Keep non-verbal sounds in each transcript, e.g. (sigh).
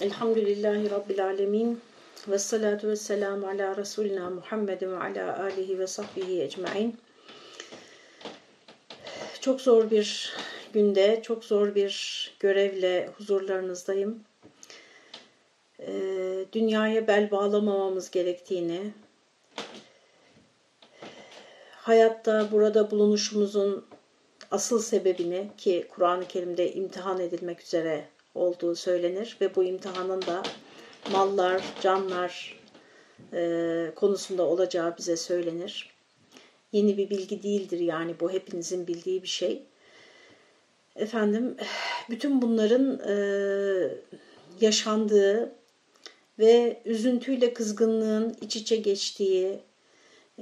Elhamdülillahi Rabbil Alemin. Ve salatu ve selamu ala Resulina Muhammedin ve ala alihi ve sahbihi ecmain. Çok zor bir günde, çok zor bir görevle huzurlarınızdayım. Ee, dünyaya bel bağlamamamız gerektiğini, hayatta burada bulunuşumuzun asıl sebebini ki Kur'an-ı Kerim'de imtihan edilmek üzere olduğu söylenir ve bu imtihanın da mallar, canlar e, konusunda olacağı bize söylenir. Yeni bir bilgi değildir yani bu hepinizin bildiği bir şey. Efendim bütün bunların e, yaşandığı ve üzüntüyle kızgınlığın iç içe geçtiği,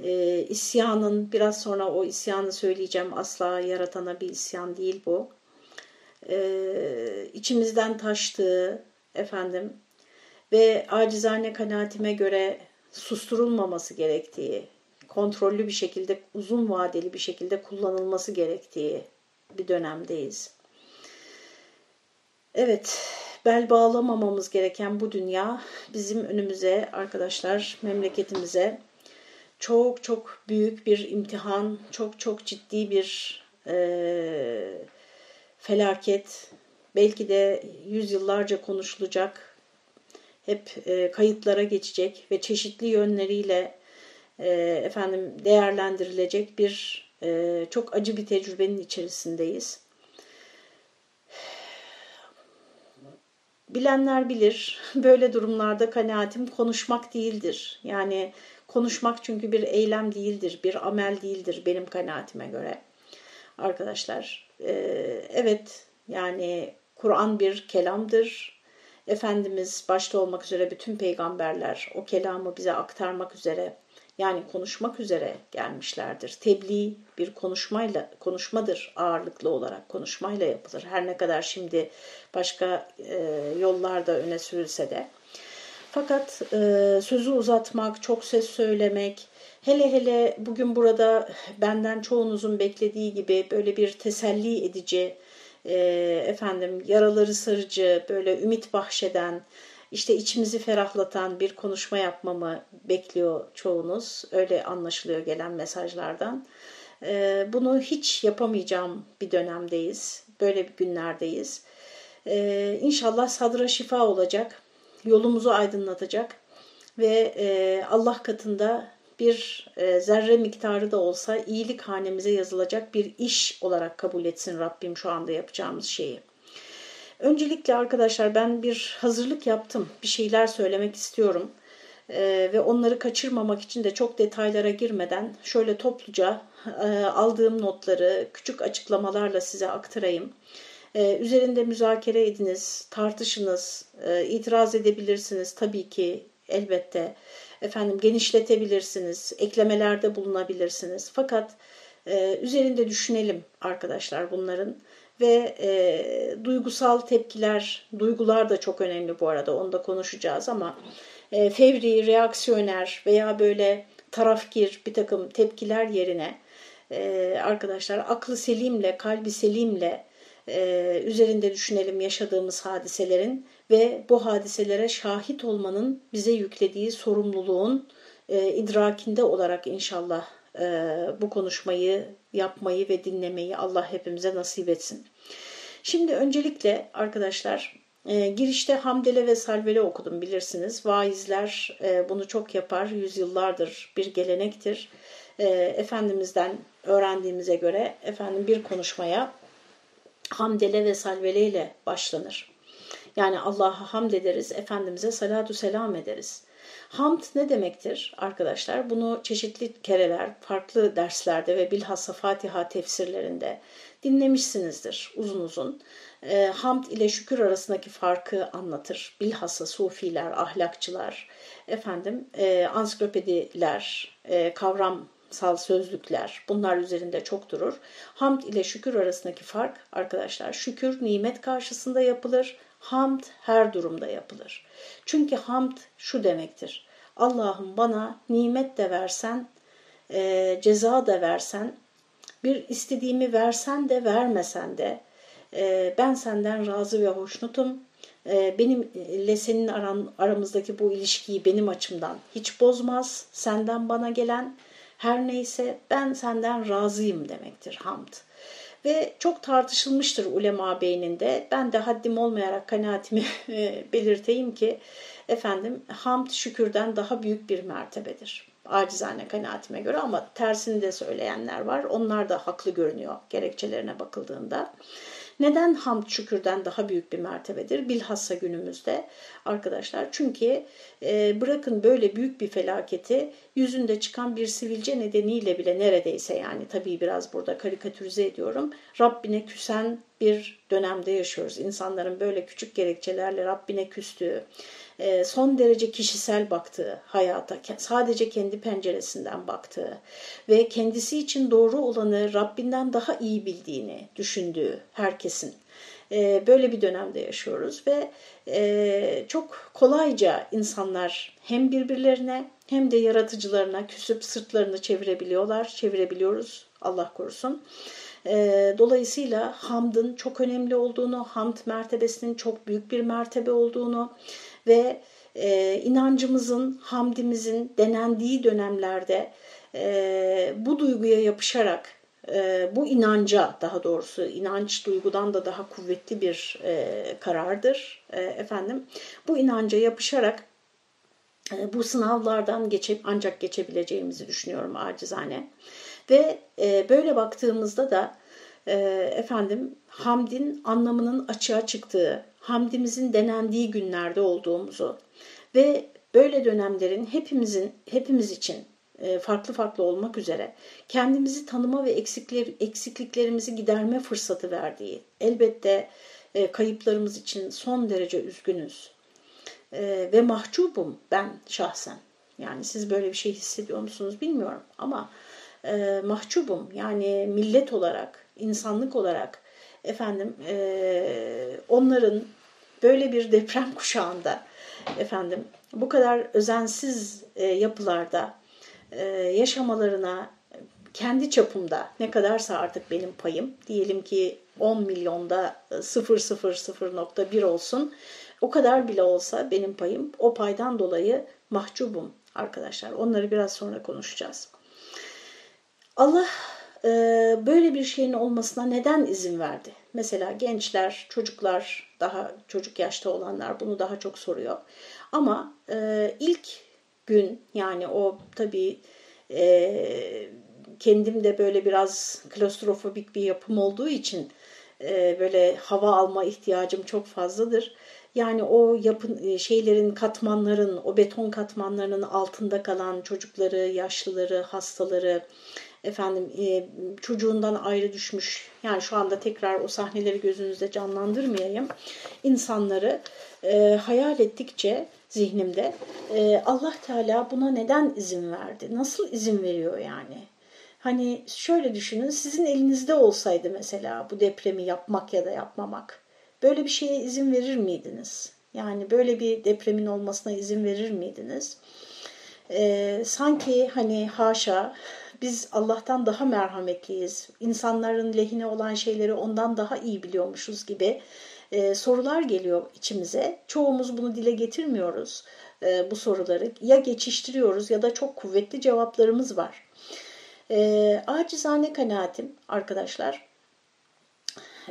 e, isyanın biraz sonra o isyanı söyleyeceğim asla yaratana bir isyan değil bu e, içimizden taştığı efendim ve acizane kanaatime göre susturulmaması gerektiği, kontrollü bir şekilde, uzun vadeli bir şekilde kullanılması gerektiği bir dönemdeyiz. Evet, bel bağlamamamız gereken bu dünya bizim önümüze arkadaşlar, memleketimize çok çok büyük bir imtihan, çok çok ciddi bir e, felaket, belki de yüzyıllarca konuşulacak, hep e, kayıtlara geçecek ve çeşitli yönleriyle e, efendim değerlendirilecek bir e, çok acı bir tecrübenin içerisindeyiz. Bilenler bilir, (laughs) böyle durumlarda kanaatim konuşmak değildir. Yani konuşmak çünkü bir eylem değildir, bir amel değildir benim kanaatime göre. Arkadaşlar, ee, evet yani Kur'an bir kelamdır. Efendimiz başta olmak üzere bütün peygamberler o kelamı bize aktarmak üzere yani konuşmak üzere gelmişlerdir. Tebliğ bir konuşmayla konuşmadır ağırlıklı olarak konuşmayla yapılır. Her ne kadar şimdi başka e, yollarda öne sürülse de. Fakat e, sözü uzatmak, çok ses söylemek, Hele hele bugün burada benden çoğunuzun beklediği gibi böyle bir teselli edici, e, efendim yaraları sarıcı, böyle ümit bahşeden, işte içimizi ferahlatan bir konuşma yapmamı bekliyor çoğunuz. Öyle anlaşılıyor gelen mesajlardan. E, bunu hiç yapamayacağım bir dönemdeyiz. Böyle bir günlerdeyiz. E, inşallah sadra şifa olacak, yolumuzu aydınlatacak ve e, Allah katında bir e, zerre miktarı da olsa iyilik hanemize yazılacak bir iş olarak kabul etsin Rabbim şu anda yapacağımız şeyi. Öncelikle arkadaşlar ben bir hazırlık yaptım. Bir şeyler söylemek istiyorum. Ee, ve onları kaçırmamak için de çok detaylara girmeden şöyle topluca e, aldığım notları küçük açıklamalarla size aktarayım. Ee, üzerinde müzakere ediniz, tartışınız, e, itiraz edebilirsiniz tabii ki elbette efendim genişletebilirsiniz, eklemelerde bulunabilirsiniz. Fakat e, üzerinde düşünelim arkadaşlar bunların ve e, duygusal tepkiler, duygular da çok önemli bu arada onu da konuşacağız ama e, fevri, reaksiyoner veya böyle tarafgir bir takım tepkiler yerine e, arkadaşlar aklı selimle, kalbi selimle e, üzerinde düşünelim yaşadığımız hadiselerin ve bu hadiselere şahit olmanın bize yüklediği sorumluluğun e, idrakinde olarak inşallah e, bu konuşmayı yapmayı ve dinlemeyi Allah hepimize nasip etsin. Şimdi öncelikle arkadaşlar e, girişte Hamdele ve Salvele okudum bilirsiniz. Vaizler e, bunu çok yapar, yüzyıllardır bir gelenektir. E, Efendimiz'den öğrendiğimize göre efendim bir konuşmaya Hamdele ve Salvele ile başlanır. Yani Allah'a hamd ederiz, Efendimiz'e salatu selam ederiz. Hamd ne demektir arkadaşlar? Bunu çeşitli kereler, farklı derslerde ve bilhassa Fatiha tefsirlerinde dinlemişsinizdir uzun uzun. E, hamd ile şükür arasındaki farkı anlatır. Bilhassa sufiler, ahlakçılar, efendim e, ansiklopediler, e, kavramsal sözlükler bunlar üzerinde çok durur. Hamd ile şükür arasındaki fark arkadaşlar şükür nimet karşısında yapılır. Hamd her durumda yapılır. Çünkü hamd şu demektir. Allah'ım bana nimet de versen, e, ceza da versen, bir istediğimi versen de vermesen de e, ben senden razı ve hoşnutum. e, benimle senin aran, aramızdaki bu ilişkiyi benim açımdan hiç bozmaz. Senden bana gelen her neyse ben senden razıyım demektir hamd. Ve çok tartışılmıştır ulema beyninde. Ben de haddim olmayarak kanaatimi (laughs) e, belirteyim ki efendim hamd şükürden daha büyük bir mertebedir. Acizane kanaatime göre ama tersini de söyleyenler var. Onlar da haklı görünüyor gerekçelerine bakıldığında. Neden hamd şükürden daha büyük bir mertebedir? Bilhassa günümüzde arkadaşlar. Çünkü e, bırakın böyle büyük bir felaketi yüzünde çıkan bir sivilce nedeniyle bile neredeyse yani tabii biraz burada karikatürize ediyorum. Rabbine küsen bir dönemde yaşıyoruz. İnsanların böyle küçük gerekçelerle Rabbine küstüğü, e, son derece kişisel baktığı hayata, sadece kendi penceresinden baktığı ve kendisi için doğru olanı Rabbinden daha iyi bildiğini düşündüğü herkesin e, böyle bir dönemde yaşıyoruz ve e, çok kolayca insanlar hem birbirlerine hem de yaratıcılarına küsüp sırtlarını çevirebiliyorlar, çevirebiliyoruz Allah korusun. Dolayısıyla hamdın çok önemli olduğunu, hamd mertebesinin çok büyük bir mertebe olduğunu ve e, inancımızın, hamdimizin denendiği dönemlerde e, bu duyguya yapışarak, e, bu inanca daha doğrusu inanç duygudan da daha kuvvetli bir e, karardır e, efendim. Bu inanca yapışarak e, bu sınavlardan geçip ancak geçebileceğimizi düşünüyorum acizane. Ve e, böyle baktığımızda da e, efendim hamdin anlamının açığa çıktığı, hamdimizin denendiği günlerde olduğumuzu ve böyle dönemlerin hepimizin hepimiz için e, farklı farklı olmak üzere kendimizi tanıma ve eksikler, eksikliklerimizi giderme fırsatı verdiği, elbette e, kayıplarımız için son derece üzgünüz e, ve mahcubum ben şahsen. Yani siz böyle bir şey hissediyor musunuz bilmiyorum ama mahcubum yani millet olarak, insanlık olarak efendim onların böyle bir deprem (laughs) kuşağında efendim bu kadar özensiz e, yapılarda e, yaşamalarına kendi çapımda ne kadarsa artık benim payım diyelim ki 10 milyonda 0,0,0.1 olsun o kadar bile olsa benim payım o paydan dolayı mahcubum arkadaşlar onları biraz sonra konuşacağız. Allah e, böyle bir şeyin olmasına neden izin verdi? Mesela gençler, çocuklar, daha çocuk yaşta olanlar bunu daha çok soruyor. Ama e, ilk gün yani o tabii e, kendim de böyle biraz klostrofobik bir yapım olduğu için e, böyle hava alma ihtiyacım çok fazladır. Yani o yapın şeylerin katmanların, o beton katmanlarının altında kalan çocukları, yaşlıları, hastaları, efendim e, çocuğundan ayrı düşmüş. Yani şu anda tekrar o sahneleri gözünüzde canlandırmayayım. İnsanları e, hayal ettikçe zihnimde e, Allah Teala buna neden izin verdi? Nasıl izin veriyor yani? Hani şöyle düşünün sizin elinizde olsaydı mesela bu depremi yapmak ya da yapmamak böyle bir şeye izin verir miydiniz? Yani böyle bir depremin olmasına izin verir miydiniz? E, sanki hani haşa biz Allah'tan daha merhametliyiz, insanların lehine olan şeyleri ondan daha iyi biliyormuşuz gibi e, sorular geliyor içimize. Çoğumuz bunu dile getirmiyoruz e, bu soruları. Ya geçiştiriyoruz ya da çok kuvvetli cevaplarımız var. E, acizane kanaatim arkadaşlar,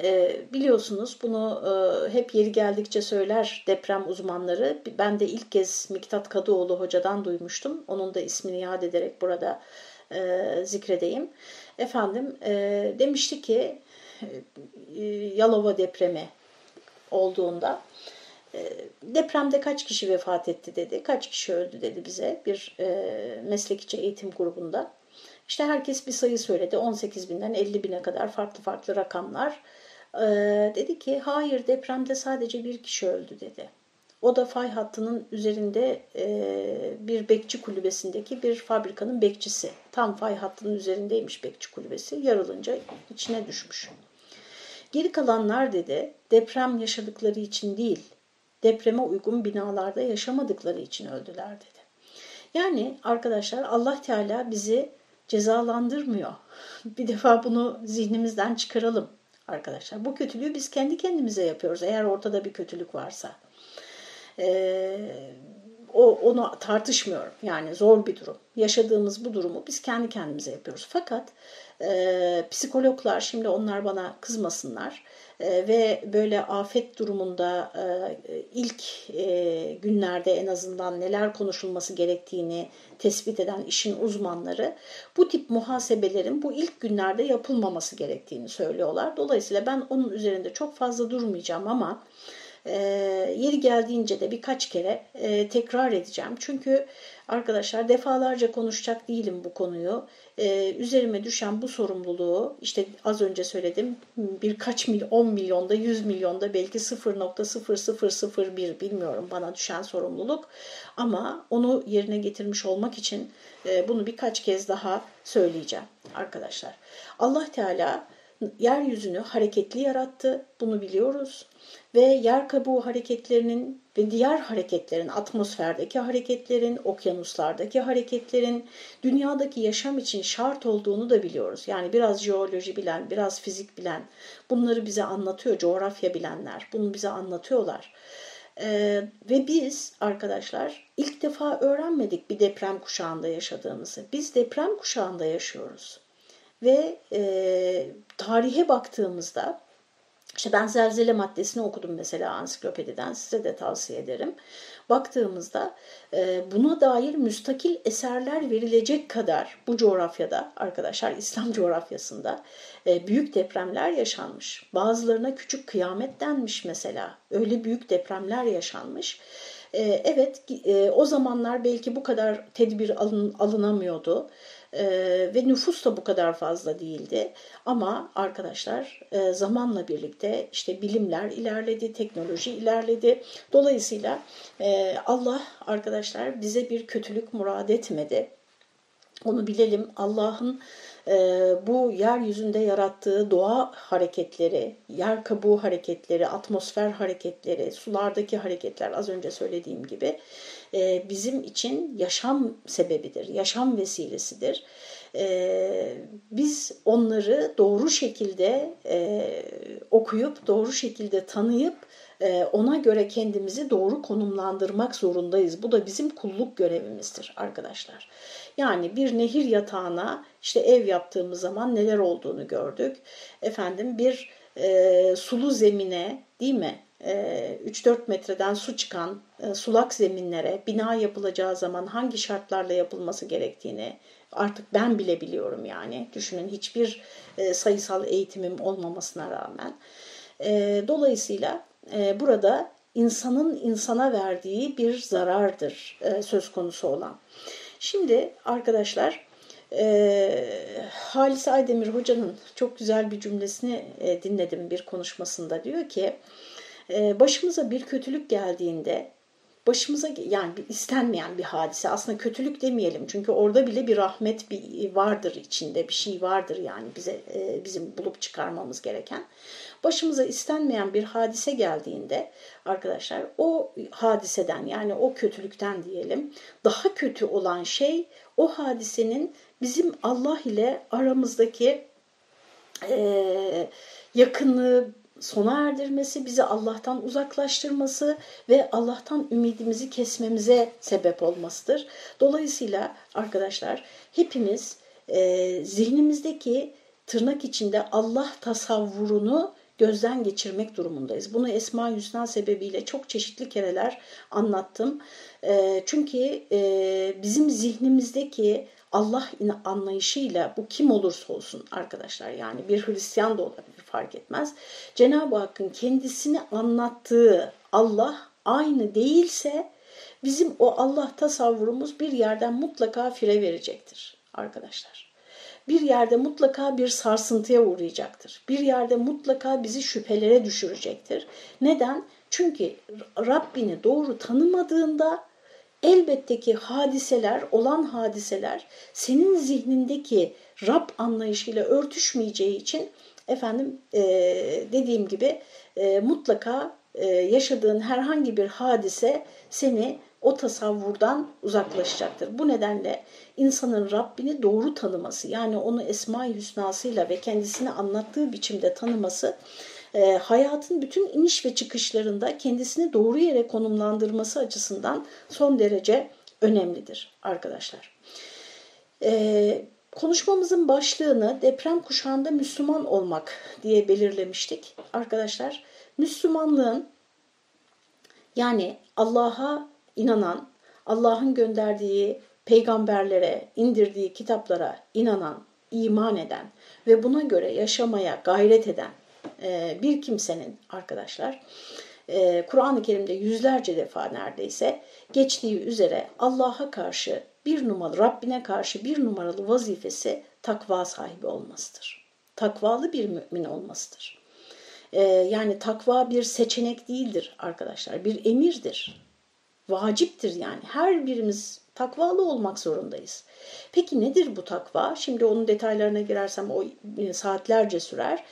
e, biliyorsunuz bunu e, hep yeri geldikçe söyler deprem uzmanları. Ben de ilk kez Miktat Kadıoğlu hocadan duymuştum. Onun da ismini yad ederek burada e, zikredeyim. Efendim e, demişti ki e, Yalova depremi olduğunda e, depremde kaç kişi vefat etti dedi, kaç kişi öldü dedi bize bir e, meslekçi eğitim grubunda. İşte herkes bir sayı söyledi 18 binden 50 bine kadar farklı farklı rakamlar. E, dedi ki hayır depremde sadece bir kişi öldü dedi. O da fay hattının üzerinde e, bir bekçi kulübesindeki bir fabrikanın bekçisi. Tam fay hattının üzerindeymiş bekçi kulübesi. Yarılınca içine düşmüş. Geri kalanlar dedi deprem yaşadıkları için değil, depreme uygun binalarda yaşamadıkları için öldüler dedi. Yani arkadaşlar Allah Teala bizi cezalandırmıyor. (laughs) Bir defa bunu zihnimizden çıkaralım. arkadaşlar. Bu kötülüğü biz kendi kendimize yapıyoruz eğer ortada bir kötülük varsa. Ee, o, onu tartışmıyorum. Yani zor bir durum. Yaşadığımız bu durumu biz kendi kendimize yapıyoruz. Fakat e, psikologlar şimdi onlar bana kızmasınlar e, ve böyle afet durumunda e, ilk e, günlerde en azından neler konuşulması gerektiğini tespit eden işin uzmanları bu tip muhasebelerin bu ilk günlerde yapılmaması gerektiğini söylüyorlar. Dolayısıyla ben onun üzerinde çok fazla durmayacağım ama e, yeri geldiğince de birkaç kere e, tekrar edeceğim. Çünkü arkadaşlar defalarca konuşacak değilim bu konuyu. E, üzerime düşen bu sorumluluğu işte az önce söyledim birkaç mil 10 milyonda 100 milyonda belki 0.0001 bilmiyorum bana düşen sorumluluk. Ama onu yerine getirmiş olmak için e, bunu birkaç kez daha söyleyeceğim arkadaşlar. Allah Teala yeryüzünü hareketli yarattı. Bunu biliyoruz ve yer kabuğu hareketlerinin ve diğer hareketlerin, atmosferdeki hareketlerin, okyanuslardaki hareketlerin dünyadaki yaşam için şart olduğunu da biliyoruz. Yani biraz jeoloji bilen, biraz fizik bilen bunları bize anlatıyor, coğrafya bilenler bunu bize anlatıyorlar. Ee, ve biz arkadaşlar ilk defa öğrenmedik bir deprem kuşağında yaşadığımızı. Biz deprem kuşağında yaşıyoruz. Ve e, tarihe baktığımızda işte ben zelzele maddesini okudum mesela ansiklopediden size de tavsiye ederim. Baktığımızda e, buna dair müstakil eserler verilecek kadar bu coğrafyada arkadaşlar İslam coğrafyasında e, büyük depremler yaşanmış. Bazılarına küçük kıyamet denmiş mesela. Öyle büyük depremler yaşanmış. E, evet o zamanlar belki bu kadar tedbir alın, alınamıyordu. Ee, ve nüfus da bu kadar fazla değildi. Ama arkadaşlar e, zamanla birlikte işte bilimler ilerledi, teknoloji ilerledi. Dolayısıyla e, Allah arkadaşlar bize bir kötülük murad etmedi. Onu bilelim Allah'ın e, bu yeryüzünde yarattığı doğa hareketleri, yer kabuğu hareketleri, atmosfer hareketleri, sulardaki hareketler az önce söylediğim gibi e, bizim için yaşam sebebidir, yaşam vesilesidir. E, biz onları doğru şekilde e, okuyup, doğru şekilde tanıyıp, ona göre kendimizi doğru konumlandırmak zorundayız. Bu da bizim kulluk görevimizdir arkadaşlar. Yani bir nehir yatağına işte ev yaptığımız zaman neler olduğunu gördük. Efendim bir e, sulu zemine değil mi? 3-4 e, metreden su çıkan e, sulak zeminlere bina yapılacağı zaman hangi şartlarla yapılması gerektiğini artık ben bile biliyorum yani. Düşünün hiçbir e, sayısal eğitimim olmamasına rağmen. Dolayısıyla burada insanın insana verdiği bir zarardır söz konusu olan. Şimdi arkadaşlar Halis Aydemir Hoca'nın çok güzel bir cümlesini dinledim bir konuşmasında. Diyor ki ee, başımıza bir kötülük geldiğinde başımıza yani bir istenmeyen bir hadise aslında kötülük demeyelim. Çünkü orada bile bir rahmet bir vardır içinde bir şey vardır yani bize e, bizim bulup çıkarmamız gereken. Başımıza istenmeyen bir hadise geldiğinde arkadaşlar o hadiseden yani o kötülükten diyelim daha kötü olan şey o hadisenin bizim Allah ile aramızdaki e, yakınlığı sona erdirmesi, bizi Allah'tan uzaklaştırması ve Allah'tan ümidimizi kesmemize sebep olmasıdır. Dolayısıyla arkadaşlar hepimiz e, zihnimizdeki tırnak içinde Allah tasavvurunu gözden geçirmek durumundayız. Bunu Esma Hüsna sebebiyle çok çeşitli kereler anlattım. E, çünkü e, bizim zihnimizdeki Allah anlayışıyla bu kim olursa olsun arkadaşlar yani bir Hristiyan da olabilir fark etmez. Cenab-ı Hakk'ın kendisini anlattığı Allah aynı değilse bizim o Allah tasavvurumuz bir yerden mutlaka fire verecektir arkadaşlar. Bir yerde mutlaka bir sarsıntıya uğrayacaktır. Bir yerde mutlaka bizi şüphelere düşürecektir. Neden? Çünkü Rabbini doğru tanımadığında elbette ki hadiseler, olan hadiseler senin zihnindeki Rab anlayışıyla örtüşmeyeceği için efendim e, dediğim gibi e, mutlaka e, yaşadığın herhangi bir hadise seni o tasavvurdan uzaklaşacaktır. Bu nedenle insanın Rabbini doğru tanıması yani onu Esma-i Hüsnasıyla ve kendisini anlattığı biçimde tanıması e, hayatın bütün iniş ve çıkışlarında kendisini doğru yere konumlandırması açısından son derece önemlidir arkadaşlar. E, konuşmamızın başlığını deprem kuşağında Müslüman olmak diye belirlemiştik. Arkadaşlar Müslümanlığın yani Allah'a inanan, Allah'ın gönderdiği peygamberlere, indirdiği kitaplara inanan, iman eden ve buna göre yaşamaya gayret eden e, bir kimsenin arkadaşlar e, Kur'an-ı Kerim'de yüzlerce defa neredeyse geçtiği üzere Allah'a karşı bir numaralı, Rabbine karşı bir numaralı vazifesi takva sahibi olmasıdır. Takvalı bir mümin olmasıdır. E, yani takva bir seçenek değildir arkadaşlar, bir emirdir. Vaciptir yani. Her birimiz takvalı olmak zorundayız. Peki nedir bu takva? Şimdi onun detaylarına girersem o saatlerce sürer.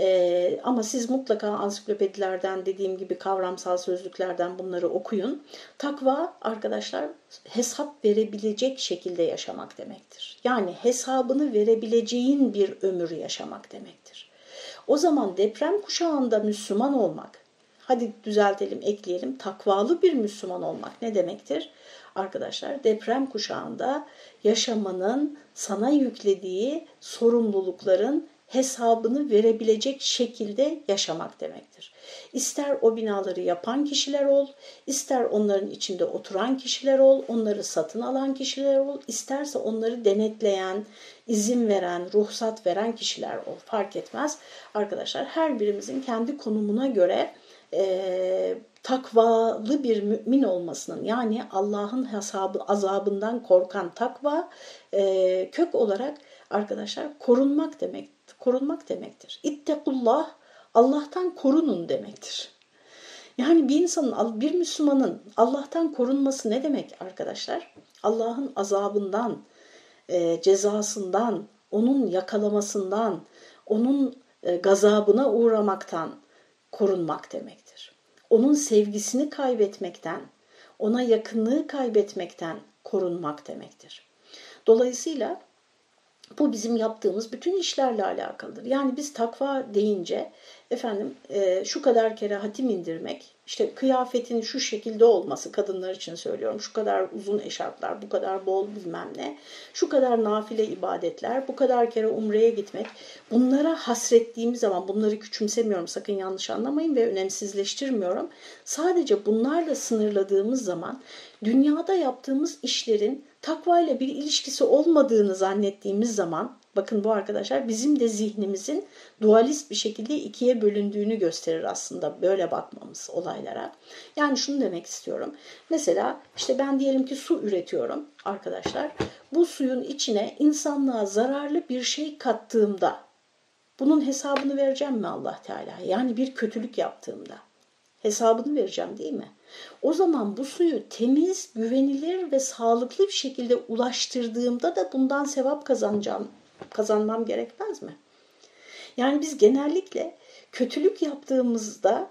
Ee, ama siz mutlaka ansiklopedilerden dediğim gibi kavramsal sözlüklerden bunları okuyun. Takva arkadaşlar hesap verebilecek şekilde yaşamak demektir. Yani hesabını verebileceğin bir ömür yaşamak demektir. O zaman deprem kuşağında Müslüman olmak, hadi düzeltelim, ekleyelim, takvalı bir Müslüman olmak ne demektir? Arkadaşlar deprem kuşağında yaşamanın sana yüklediği sorumlulukların hesabını verebilecek şekilde yaşamak demektir. İster o binaları yapan kişiler ol, ister onların içinde oturan kişiler ol, onları satın alan kişiler ol, isterse onları denetleyen, izin veren, ruhsat veren kişiler ol. Fark etmez. Arkadaşlar her birimizin kendi konumuna göre e, takvalı bir mümin olmasının yani Allah'ın hesabı azabından korkan takva e, kök olarak arkadaşlar korunmak demek korunmak demektir. İttekullah Allah'tan korunun demektir. Yani bir insanın, bir Müslümanın Allah'tan korunması ne demek arkadaşlar? Allah'ın azabından, e, cezasından, onun yakalamasından, onun e, gazabına uğramaktan korunmak demektir. Onun sevgisini kaybetmekten, ona yakınlığı kaybetmekten korunmak demektir. Dolayısıyla bu bizim yaptığımız bütün işlerle alakalıdır. Yani biz takva deyince efendim e, şu kadar kere hatim indirmek, işte kıyafetin şu şekilde olması kadınlar için söylüyorum. Şu kadar uzun eşarplar, bu kadar bol bilmem ne, şu kadar nafile ibadetler, bu kadar kere umreye gitmek. Bunlara hasrettiğimiz zaman bunları küçümsemiyorum sakın yanlış anlamayın ve önemsizleştirmiyorum. Sadece bunlarla sınırladığımız zaman dünyada yaptığımız işlerin takva bir ilişkisi olmadığını zannettiğimiz zaman bakın bu arkadaşlar bizim de zihnimizin dualist bir şekilde ikiye bölündüğünü gösterir aslında böyle bakmamız olaylara. Yani şunu demek istiyorum. Mesela işte ben diyelim ki su üretiyorum arkadaşlar. Bu suyun içine insanlığa zararlı bir şey kattığımda bunun hesabını vereceğim mi Allah Teala? Yani bir kötülük yaptığımda hesabını vereceğim değil mi? O zaman bu suyu temiz, güvenilir ve sağlıklı bir şekilde ulaştırdığımda da bundan sevap kazanacağım, kazanmam gerekmez mi? Yani biz genellikle kötülük yaptığımızda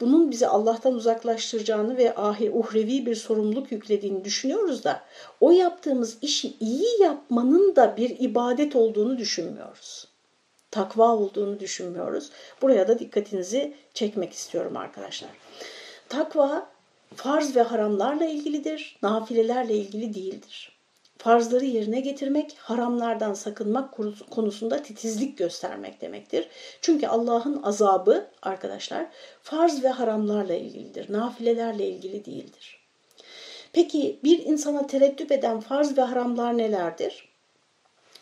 bunun bizi Allah'tan uzaklaştıracağını ve ahir uhrevi bir sorumluluk yüklediğini düşünüyoruz da o yaptığımız işi iyi yapmanın da bir ibadet olduğunu düşünmüyoruz. Takva olduğunu düşünmüyoruz. Buraya da dikkatinizi çekmek istiyorum arkadaşlar. Takva farz ve haramlarla ilgilidir, nafilelerle ilgili değildir. Farzları yerine getirmek, haramlardan sakınmak konusunda titizlik göstermek demektir. Çünkü Allah'ın azabı arkadaşlar farz ve haramlarla ilgilidir, nafilelerle ilgili değildir. Peki bir insana tereddüt eden farz ve haramlar nelerdir?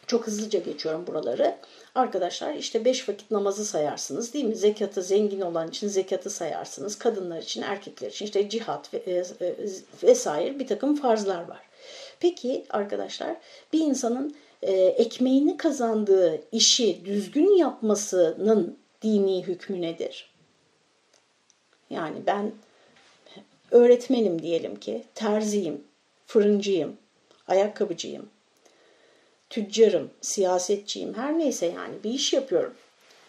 Çok hızlıca geçiyorum buraları. Arkadaşlar işte beş vakit namazı sayarsınız değil mi? Zekatı zengin olan için zekatı sayarsınız. Kadınlar için, erkekler için işte cihat e, e, vesaire bir takım farzlar var. Peki arkadaşlar bir insanın e, ekmeğini kazandığı işi düzgün yapmasının dini hükmü nedir? Yani ben öğretmenim diyelim ki, terziyim, fırıncıyım, ayakkabıcıyım tüccarım, siyasetçiyim, her neyse yani bir iş yapıyorum.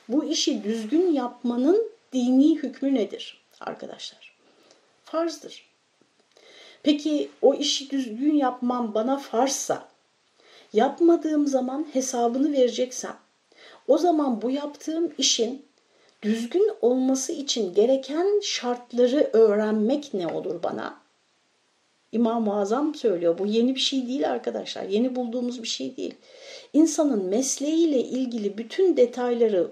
Bu işi düzgün yapmanın dini hükmü nedir arkadaşlar? Farzdır. Peki o işi düzgün yapmam bana farsa, yapmadığım zaman hesabını vereceksem, o zaman bu yaptığım işin düzgün olması için gereken şartları öğrenmek ne olur bana? İmam-ı Azam söylüyor. Bu yeni bir şey değil arkadaşlar. Yeni bulduğumuz bir şey değil. İnsanın mesleğiyle ilgili bütün detayları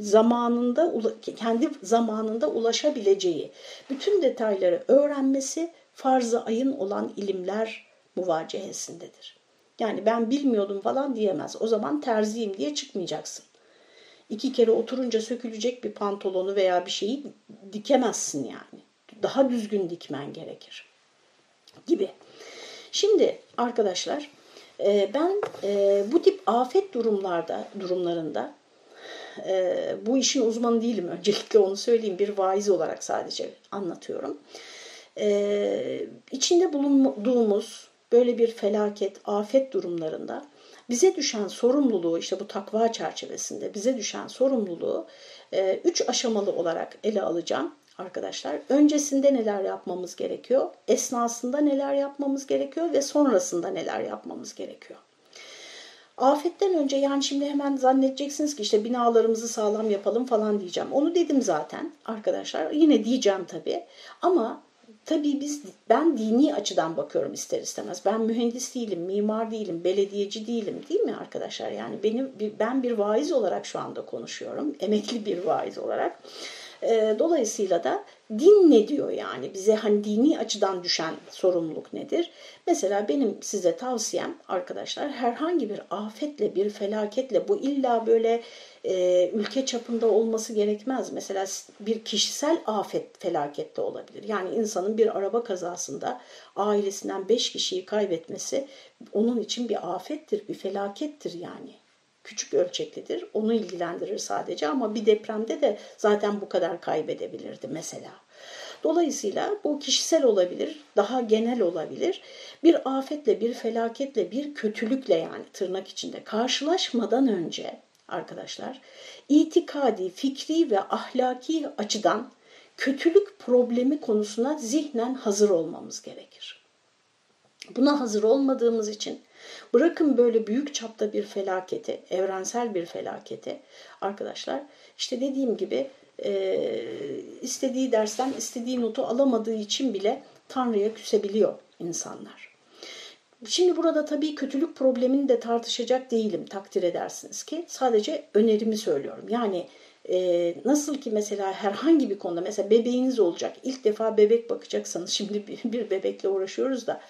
zamanında kendi zamanında ulaşabileceği bütün detayları öğrenmesi farz-ı ayın olan ilimler muvacehesindedir. Yani ben bilmiyordum falan diyemez. O zaman terziyim diye çıkmayacaksın. İki kere oturunca sökülecek bir pantolonu veya bir şeyi dikemezsin yani. Daha düzgün dikmen gerekir gibi. Şimdi arkadaşlar e, ben e, bu tip afet durumlarda durumlarında e, bu işin uzmanı değilim öncelikle onu söyleyeyim bir vaiz olarak sadece anlatıyorum. İçinde bulunduğumuz böyle bir felaket, afet durumlarında bize düşen sorumluluğu işte bu takva çerçevesinde bize düşen sorumluluğu üç aşamalı olarak ele alacağım arkadaşlar. Öncesinde neler yapmamız gerekiyor, esnasında neler yapmamız gerekiyor ve sonrasında neler yapmamız gerekiyor. Afetten önce yani şimdi hemen zannedeceksiniz ki işte binalarımızı sağlam yapalım falan diyeceğim. Onu dedim zaten arkadaşlar. Yine diyeceğim tabii. Ama tabii biz ben dini açıdan bakıyorum ister istemez. Ben mühendis değilim, mimar değilim, belediyeci değilim değil mi arkadaşlar? Yani benim ben bir vaiz olarak şu anda konuşuyorum. Emekli bir vaiz olarak. E, dolayısıyla da din ne diyor yani bize hani dini açıdan düşen sorumluluk nedir? Mesela benim size tavsiyem arkadaşlar herhangi bir afetle bir felaketle bu illa böyle e, ülke çapında olması gerekmez. Mesela bir kişisel afet felakette olabilir. Yani insanın bir araba kazasında ailesinden beş kişiyi kaybetmesi onun için bir afettir, bir felakettir yani küçük ölçeklidir. Onu ilgilendirir sadece ama bir depremde de zaten bu kadar kaybedebilirdi mesela. Dolayısıyla bu kişisel olabilir, daha genel olabilir. Bir afetle, bir felaketle, bir kötülükle yani tırnak içinde karşılaşmadan önce arkadaşlar itikadi, fikri ve ahlaki açıdan kötülük problemi konusuna zihnen hazır olmamız gerekir. Buna hazır olmadığımız için Bırakın böyle büyük çapta bir felaketi, evrensel bir felaketi arkadaşlar. İşte dediğim gibi e, istediği dersten istediği notu alamadığı için bile Tanrı'ya küsebiliyor insanlar. Şimdi burada tabii kötülük problemini de tartışacak değilim takdir edersiniz ki. Sadece önerimi söylüyorum. Yani e, nasıl ki mesela herhangi bir konuda mesela bebeğiniz olacak. ilk defa bebek bakacaksanız (laughs) şimdi bir, bir bebekle uğraşıyoruz da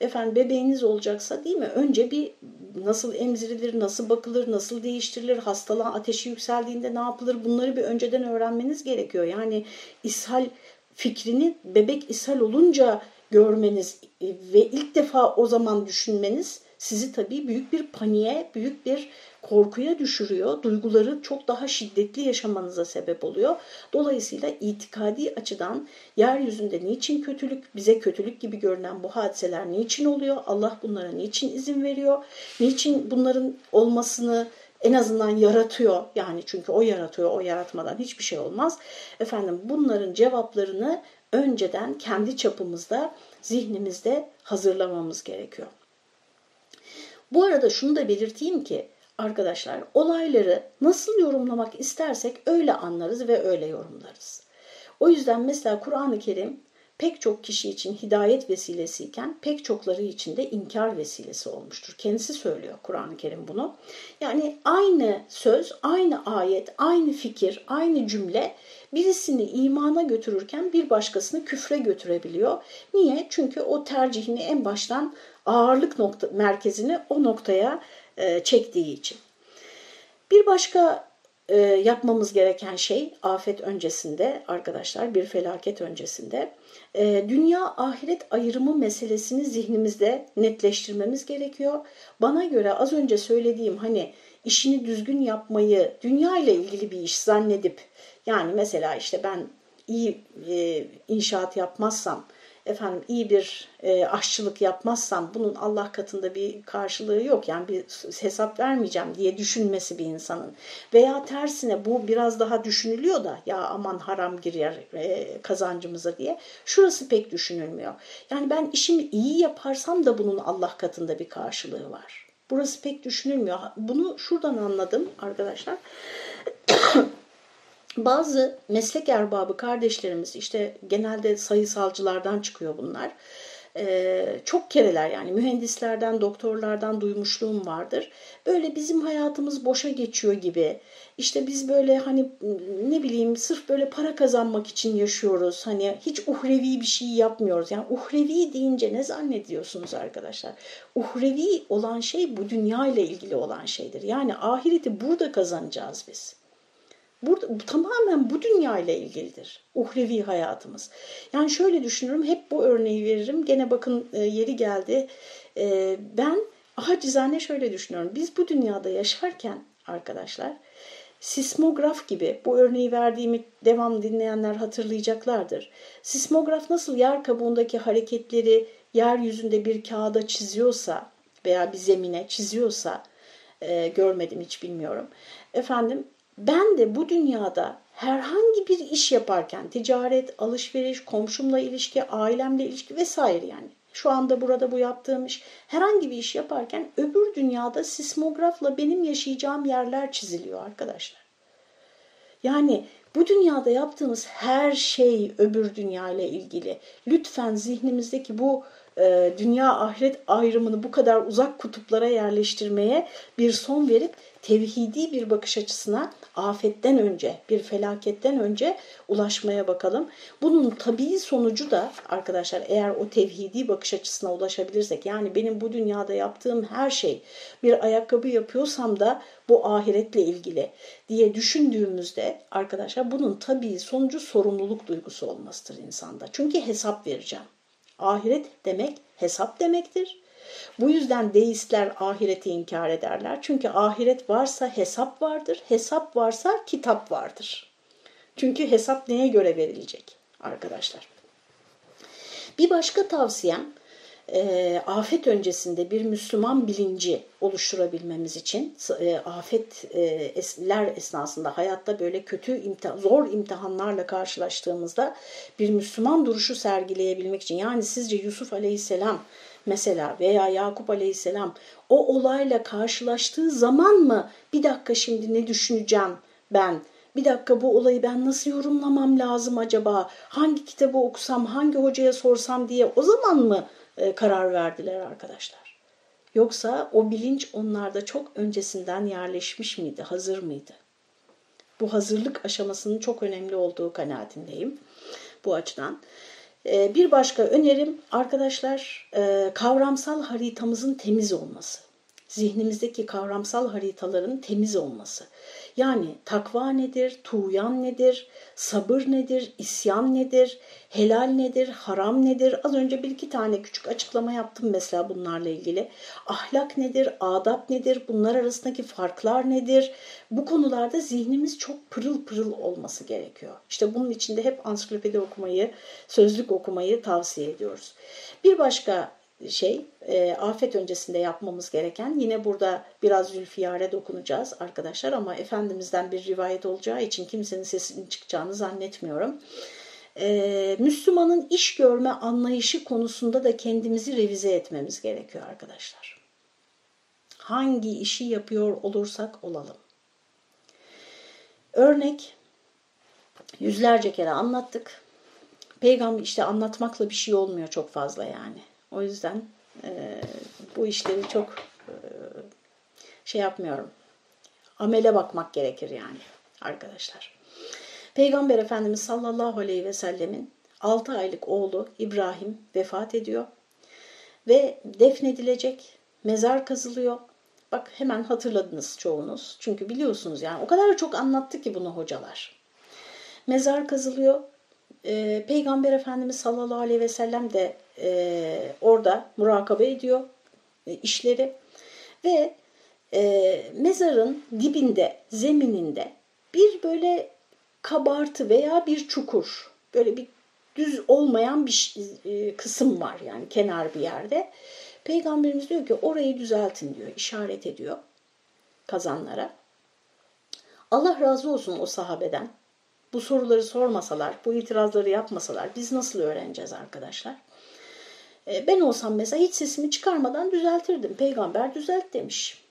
efendim bebeğiniz olacaksa değil mi? Önce bir nasıl emzirilir, nasıl bakılır, nasıl değiştirilir, hastalığın ateşi yükseldiğinde ne yapılır bunları bir önceden öğrenmeniz gerekiyor. Yani ishal fikrini bebek ishal olunca görmeniz ve ilk defa o zaman düşünmeniz sizi tabii büyük bir paniğe, büyük bir korkuya düşürüyor. Duyguları çok daha şiddetli yaşamanıza sebep oluyor. Dolayısıyla itikadi açıdan yeryüzünde niçin kötülük, bize kötülük gibi görünen bu hadiseler niçin oluyor? Allah bunlara niçin izin veriyor? Niçin bunların olmasını en azından yaratıyor. Yani çünkü o yaratıyor, o yaratmadan hiçbir şey olmaz. Efendim bunların cevaplarını önceden kendi çapımızda, zihnimizde hazırlamamız gerekiyor. Bu arada şunu da belirteyim ki arkadaşlar olayları nasıl yorumlamak istersek öyle anlarız ve öyle yorumlarız. O yüzden mesela Kur'an-ı Kerim pek çok kişi için hidayet vesilesiyken pek çokları için de inkar vesilesi olmuştur. Kendisi söylüyor Kur'an-ı Kerim bunu. Yani aynı söz, aynı ayet, aynı fikir, aynı cümle birisini imana götürürken bir başkasını küfre götürebiliyor. Niye? Çünkü o tercihini en baştan ağırlık nokta, merkezini o noktaya e, çektiği için. Bir başka e, yapmamız gereken şey afet öncesinde arkadaşlar bir felaket öncesinde e, dünya ahiret ayrımı meselesini zihnimizde netleştirmemiz gerekiyor. Bana göre az önce söylediğim hani işini düzgün yapmayı dünya ile ilgili bir iş zannedip yani mesela işte ben iyi e, inşaat yapmazsam efendim iyi bir e, aşçılık yapmazsam bunun Allah katında bir karşılığı yok. Yani bir hesap vermeyeceğim diye düşünmesi bir insanın. Veya tersine bu biraz daha düşünülüyor da ya aman haram girer e, kazancımıza diye. Şurası pek düşünülmüyor. Yani ben işimi iyi yaparsam da bunun Allah katında bir karşılığı var. Burası pek düşünülmüyor. Bunu şuradan anladım arkadaşlar. (coughs) Bazı meslek erbabı kardeşlerimiz işte genelde sayısalcılardan çıkıyor bunlar. Ee, çok kereler yani mühendislerden, doktorlardan duymuşluğum vardır. Böyle bizim hayatımız boşa geçiyor gibi. İşte biz böyle hani ne bileyim sırf böyle para kazanmak için yaşıyoruz. Hani hiç uhrevi bir şey yapmıyoruz. Yani uhrevi deyince ne zannediyorsunuz arkadaşlar? Uhrevi olan şey bu dünya ile ilgili olan şeydir. Yani ahireti burada kazanacağız biz. Burada, bu, tamamen bu dünya ile ilgilidir. Uhrevi hayatımız. Yani şöyle düşünüyorum. Hep bu örneği veririm. Gene bakın e, yeri geldi. E, ben acizane şöyle düşünüyorum. Biz bu dünyada yaşarken arkadaşlar sismograf gibi bu örneği verdiğimi devam dinleyenler hatırlayacaklardır. Sismograf nasıl yer kabuğundaki hareketleri yeryüzünde bir kağıda çiziyorsa veya bir zemine çiziyorsa e, görmedim hiç bilmiyorum. Efendim ben de bu dünyada herhangi bir iş yaparken ticaret, alışveriş, komşumla ilişki, ailemle ilişki vesaire yani şu anda burada bu yaptığım iş herhangi bir iş yaparken öbür dünyada sismografla benim yaşayacağım yerler çiziliyor arkadaşlar. Yani bu dünyada yaptığımız her şey öbür dünya ile ilgili. Lütfen zihnimizdeki bu e, dünya ahiret ayrımını bu kadar uzak kutuplara yerleştirmeye bir son verip tevhidi bir bakış açısına afetten önce, bir felaketten önce ulaşmaya bakalım. Bunun tabii sonucu da arkadaşlar eğer o tevhidi bakış açısına ulaşabilirsek yani benim bu dünyada yaptığım her şey bir ayakkabı yapıyorsam da bu ahiretle ilgili diye düşündüğümüzde arkadaşlar bunun tabii sonucu sorumluluk duygusu olmasıdır insanda. Çünkü hesap vereceğim. Ahiret demek hesap demektir. Bu yüzden deistler ahireti inkar ederler. Çünkü ahiret varsa hesap vardır, hesap varsa kitap vardır. Çünkü hesap neye göre verilecek arkadaşlar? Bir başka tavsiyem e, afet öncesinde bir Müslüman bilinci oluşturabilmemiz için e, afetler esnasında hayatta böyle kötü imtihan, zor imtihanlarla karşılaştığımızda bir Müslüman duruşu sergileyebilmek için yani sizce Yusuf Aleyhisselam mesela veya Yakup Aleyhisselam o olayla karşılaştığı zaman mı bir dakika şimdi ne düşüneceğim ben? Bir dakika bu olayı ben nasıl yorumlamam lazım acaba? Hangi kitabı okusam hangi hocaya sorsam? diye o zaman mı e, karar verdiler arkadaşlar. Yoksa o bilinç onlarda çok öncesinden yerleşmiş miydi, hazır mıydı? Bu hazırlık aşamasının çok önemli olduğu kanaatindeyim bu açıdan. E, bir başka önerim arkadaşlar e, kavramsal haritamızın temiz olması. Zihnimizdeki kavramsal haritaların temiz olması. Yani takva nedir, tuğyan nedir, sabır nedir, isyan nedir, helal nedir, haram nedir? Az önce bir iki tane küçük açıklama yaptım mesela bunlarla ilgili. Ahlak nedir, adap nedir, bunlar arasındaki farklar nedir? Bu konularda zihnimiz çok pırıl pırıl olması gerekiyor. İşte bunun için de hep ansiklopedi okumayı, sözlük okumayı tavsiye ediyoruz. Bir başka şey e, afet öncesinde yapmamız gereken yine burada biraz Zülfiyar'e dokunacağız arkadaşlar ama Efendimiz'den bir rivayet olacağı için kimsenin sesinin çıkacağını zannetmiyorum. E, Müslümanın iş görme anlayışı konusunda da kendimizi revize etmemiz gerekiyor arkadaşlar. Hangi işi yapıyor olursak olalım. Örnek yüzlerce kere anlattık. Peygamber işte anlatmakla bir şey olmuyor çok fazla yani. O yüzden e, bu işleri çok e, şey yapmıyorum. Amele bakmak gerekir yani arkadaşlar. Peygamber Efendimiz sallallahu aleyhi ve sellemin 6 aylık oğlu İbrahim vefat ediyor ve defnedilecek, mezar kazılıyor. Bak hemen hatırladınız çoğunuz. Çünkü biliyorsunuz yani o kadar çok anlattı ki bunu hocalar. Mezar kazılıyor. Ee, Peygamber Efendimiz sallallahu aleyhi ve sellem de e, orada murakabe ediyor e, işleri ve e, mezarın dibinde, zemininde bir böyle kabartı veya bir çukur, böyle bir düz olmayan bir e, kısım var yani kenar bir yerde. Peygamberimiz diyor ki orayı düzeltin diyor, işaret ediyor kazanlara. Allah razı olsun o sahabeden. Bu soruları sormasalar, bu itirazları yapmasalar biz nasıl öğreneceğiz arkadaşlar? E, ben olsam mesela hiç sesimi çıkarmadan düzeltirdim. Peygamber düzelt demiş.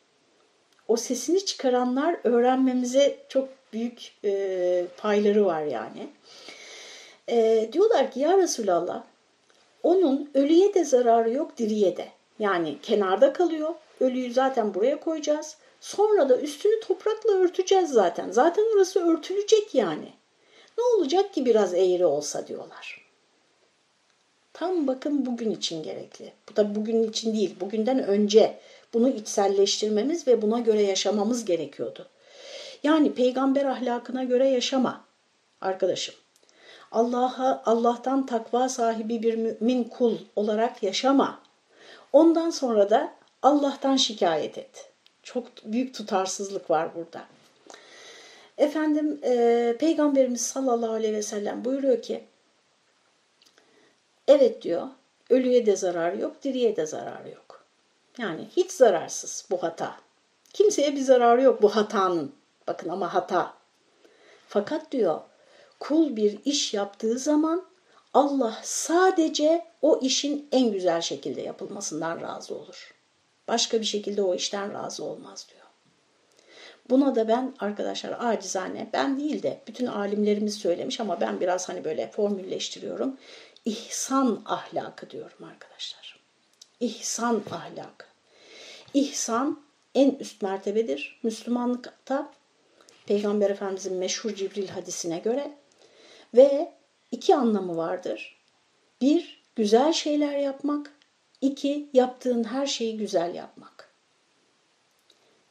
O sesini çıkaranlar öğrenmemize çok büyük e, payları var yani. E, diyorlar ki ya Resulallah onun ölüye de zararı yok diriye de. Yani kenarda kalıyor. Ölüyü zaten buraya koyacağız. Sonra da üstünü toprakla örteceğiz zaten. Zaten orası örtülecek yani. Ne olacak ki biraz eğri olsa diyorlar. Tam bakın bugün için gerekli. Bu da bugün için değil, bugünden önce bunu içselleştirmemiz ve buna göre yaşamamız gerekiyordu. Yani peygamber ahlakına göre yaşama arkadaşım. Allah'a Allah'tan takva sahibi bir mümin kul olarak yaşama. Ondan sonra da Allah'tan şikayet et. Çok büyük tutarsızlık var burada. Efendim e, Peygamberimiz sallallahu aleyhi ve sellem buyuruyor ki evet diyor ölüye de zarar yok diriye de zarar yok. Yani hiç zararsız bu hata. Kimseye bir zararı yok bu hatanın. Bakın ama hata. Fakat diyor kul bir iş yaptığı zaman Allah sadece o işin en güzel şekilde yapılmasından razı olur. Başka bir şekilde o işten razı olmaz diyor. Buna da ben arkadaşlar acizane ben değil de bütün alimlerimiz söylemiş ama ben biraz hani böyle formülleştiriyorum. İhsan ahlakı diyorum arkadaşlar. İhsan ahlakı. İhsan en üst mertebedir Müslümanlıkta. Peygamber Efendimizin meşhur Cibril hadisine göre ve iki anlamı vardır. Bir, güzel şeyler yapmak. İki, yaptığın her şeyi güzel yapmak.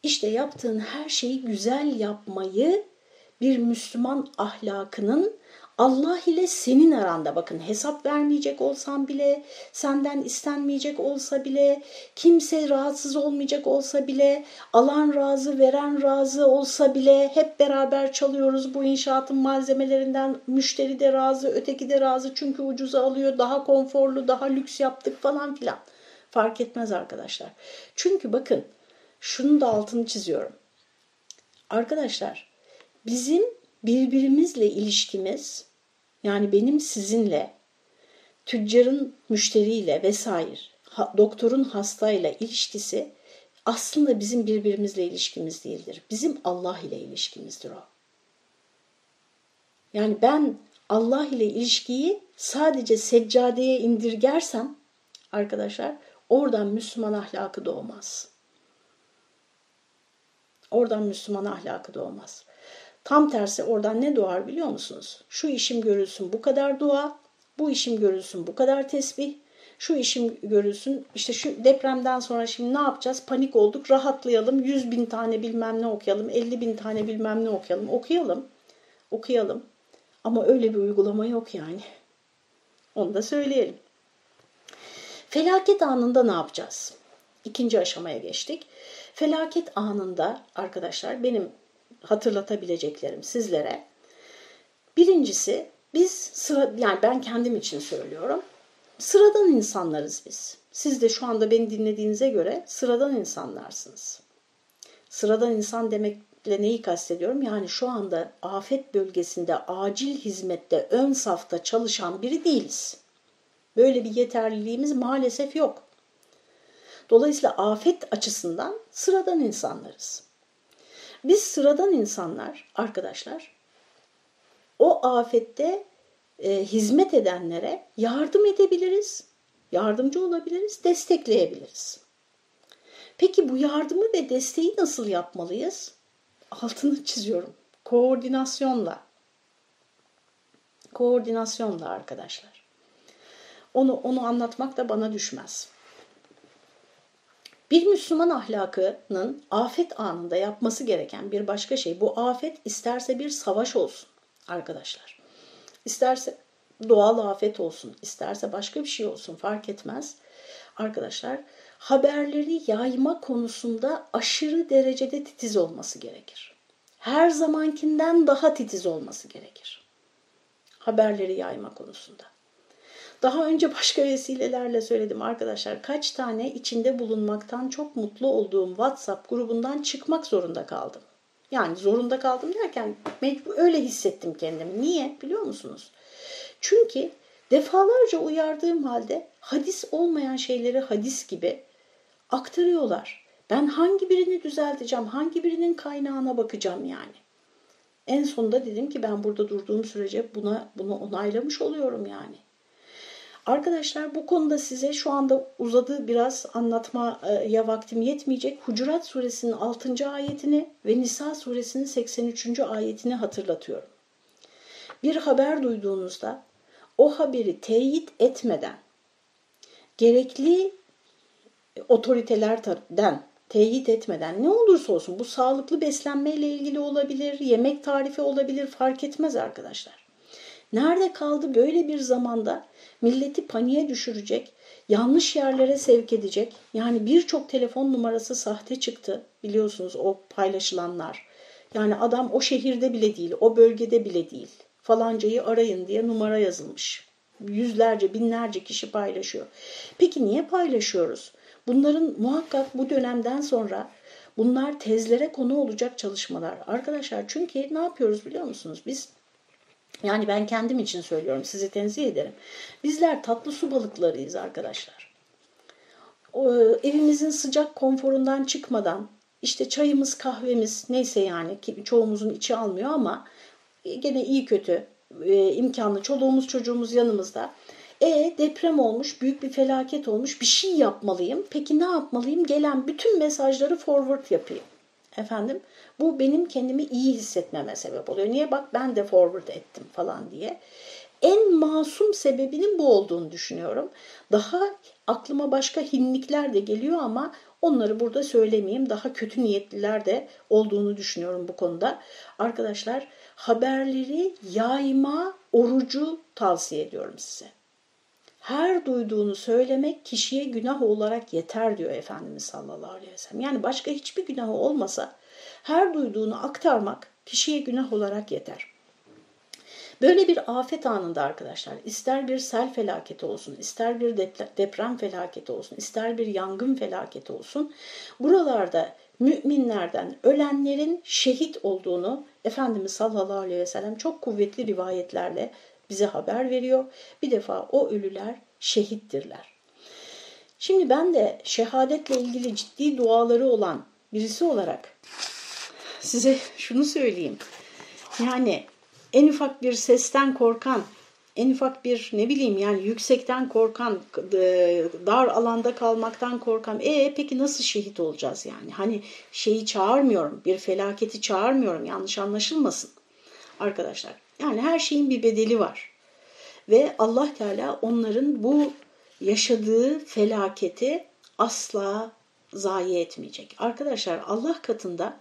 İşte yaptığın her şeyi güzel yapmayı bir Müslüman ahlakının Allah ile senin aranda bakın hesap vermeyecek olsan bile, senden istenmeyecek olsa bile, kimse rahatsız olmayacak olsa bile, alan razı, veren razı olsa bile hep beraber çalıyoruz bu inşaatın malzemelerinden. Müşteri de razı, öteki de razı çünkü ucuza alıyor, daha konforlu, daha lüks yaptık falan filan. Fark etmez arkadaşlar. Çünkü bakın şunu da altını çiziyorum. Arkadaşlar bizim birbirimizle ilişkimiz yani benim sizinle, tüccarın müşteriyle vesaire, doktorun hastayla ilişkisi aslında bizim birbirimizle ilişkimiz değildir. Bizim Allah ile ilişkimizdir o. Yani ben Allah ile ilişkiyi sadece seccadeye indirgersem arkadaşlar oradan Müslüman ahlakı doğmaz. Oradan Müslüman ahlakı doğmaz. Tam tersi oradan ne doğar biliyor musunuz? Şu işim görülsün bu kadar dua, bu işim görülsün bu kadar tesbih, şu işim görülsün işte şu depremden sonra şimdi ne yapacağız? Panik olduk rahatlayalım 100 bin tane bilmem ne okuyalım 50 bin tane bilmem ne okuyalım okuyalım okuyalım ama öyle bir uygulama yok yani onu da söyleyelim. Felaket anında ne yapacağız? İkinci aşamaya geçtik. Felaket anında arkadaşlar benim hatırlatabileceklerim sizlere. Birincisi biz sıra yani ben kendim için söylüyorum. Sıradan insanlarız biz. Siz de şu anda beni dinlediğinize göre sıradan insanlarsınız. Sıradan insan demekle neyi kastediyorum? Yani şu anda afet bölgesinde acil hizmette ön safta çalışan biri değiliz. Böyle bir yeterliliğimiz maalesef yok. Dolayısıyla afet açısından sıradan insanlarız. Biz sıradan insanlar arkadaşlar o afette e, hizmet edenlere yardım edebiliriz, yardımcı olabiliriz, destekleyebiliriz. Peki bu yardımı ve desteği nasıl yapmalıyız? Altını çiziyorum. Koordinasyonla. Koordinasyonla arkadaşlar. Onu onu anlatmak da bana düşmez. Bir Müslüman ahlakının afet anında yapması gereken bir başka şey bu afet isterse bir savaş olsun arkadaşlar. İsterse doğal afet olsun, isterse başka bir şey olsun fark etmez. Arkadaşlar haberleri yayma konusunda aşırı derecede titiz olması gerekir. Her zamankinden daha titiz olması gerekir. Haberleri yayma konusunda. Daha önce başka vesilelerle söyledim arkadaşlar. Kaç tane içinde bulunmaktan çok mutlu olduğum WhatsApp grubundan çıkmak zorunda kaldım. Yani zorunda kaldım derken mecbur öyle hissettim kendimi. Niye biliyor musunuz? Çünkü defalarca uyardığım halde hadis olmayan şeyleri hadis gibi aktarıyorlar. Ben hangi birini düzelteceğim, hangi birinin kaynağına bakacağım yani. En sonunda dedim ki ben burada durduğum sürece buna bunu onaylamış oluyorum yani. Arkadaşlar bu konuda size şu anda uzadı biraz anlatmaya vaktim yetmeyecek. Hucurat suresinin 6. ayetini ve Nisa suresinin 83. ayetini hatırlatıyorum. Bir haber duyduğunuzda o haberi teyit etmeden gerekli otoritelerden teyit etmeden ne olursa olsun bu sağlıklı beslenmeyle ilgili olabilir, yemek tarifi olabilir fark etmez arkadaşlar. Nerede kaldı böyle bir zamanda milleti paniğe düşürecek, yanlış yerlere sevk edecek. Yani birçok telefon numarası sahte çıktı biliyorsunuz o paylaşılanlar. Yani adam o şehirde bile değil, o bölgede bile değil. Falancayı arayın diye numara yazılmış. Yüzlerce, binlerce kişi paylaşıyor. Peki niye paylaşıyoruz? Bunların muhakkak bu dönemden sonra bunlar tezlere konu olacak çalışmalar. Arkadaşlar çünkü ne yapıyoruz biliyor musunuz? Biz yani ben kendim için söylüyorum, sizi tenzih ederim. Bizler tatlı su balıklarıyız arkadaşlar. O, evimizin sıcak konforundan çıkmadan, işte çayımız, kahvemiz neyse yani ki çoğumuzun içi almıyor ama gene iyi kötü e, imkanlı çoluğumuz çocuğumuz yanımızda. E deprem olmuş, büyük bir felaket olmuş, bir şey yapmalıyım. Peki ne yapmalıyım? Gelen bütün mesajları forward yapayım. Efendim bu benim kendimi iyi hissetmeme sebep oluyor. Niye bak ben de forward ettim falan diye. En masum sebebinin bu olduğunu düşünüyorum. Daha aklıma başka hinlikler de geliyor ama onları burada söylemeyeyim. Daha kötü niyetliler de olduğunu düşünüyorum bu konuda. Arkadaşlar haberleri yayma orucu tavsiye ediyorum size. Her duyduğunu söylemek kişiye günah olarak yeter diyor Efendimiz sallallahu aleyhi ve sellem. Yani başka hiçbir günahı olmasa her duyduğunu aktarmak kişiye günah olarak yeter. Böyle bir afet anında arkadaşlar ister bir sel felaketi olsun, ister bir deprem felaketi olsun, ister bir yangın felaketi olsun buralarda müminlerden ölenlerin şehit olduğunu Efendimiz sallallahu aleyhi ve sellem çok kuvvetli rivayetlerle bize haber veriyor. Bir defa o ölüler şehittirler. Şimdi ben de şehadetle ilgili ciddi duaları olan birisi olarak size şunu söyleyeyim. Yani en ufak bir sesten korkan, en ufak bir ne bileyim yani yüksekten korkan, e, dar alanda kalmaktan korkan. E peki nasıl şehit olacağız yani? Hani şeyi çağırmıyorum, bir felaketi çağırmıyorum yanlış anlaşılmasın arkadaşlar. Yani her şeyin bir bedeli var. Ve Allah Teala onların bu yaşadığı felaketi asla zayi etmeyecek. Arkadaşlar Allah katında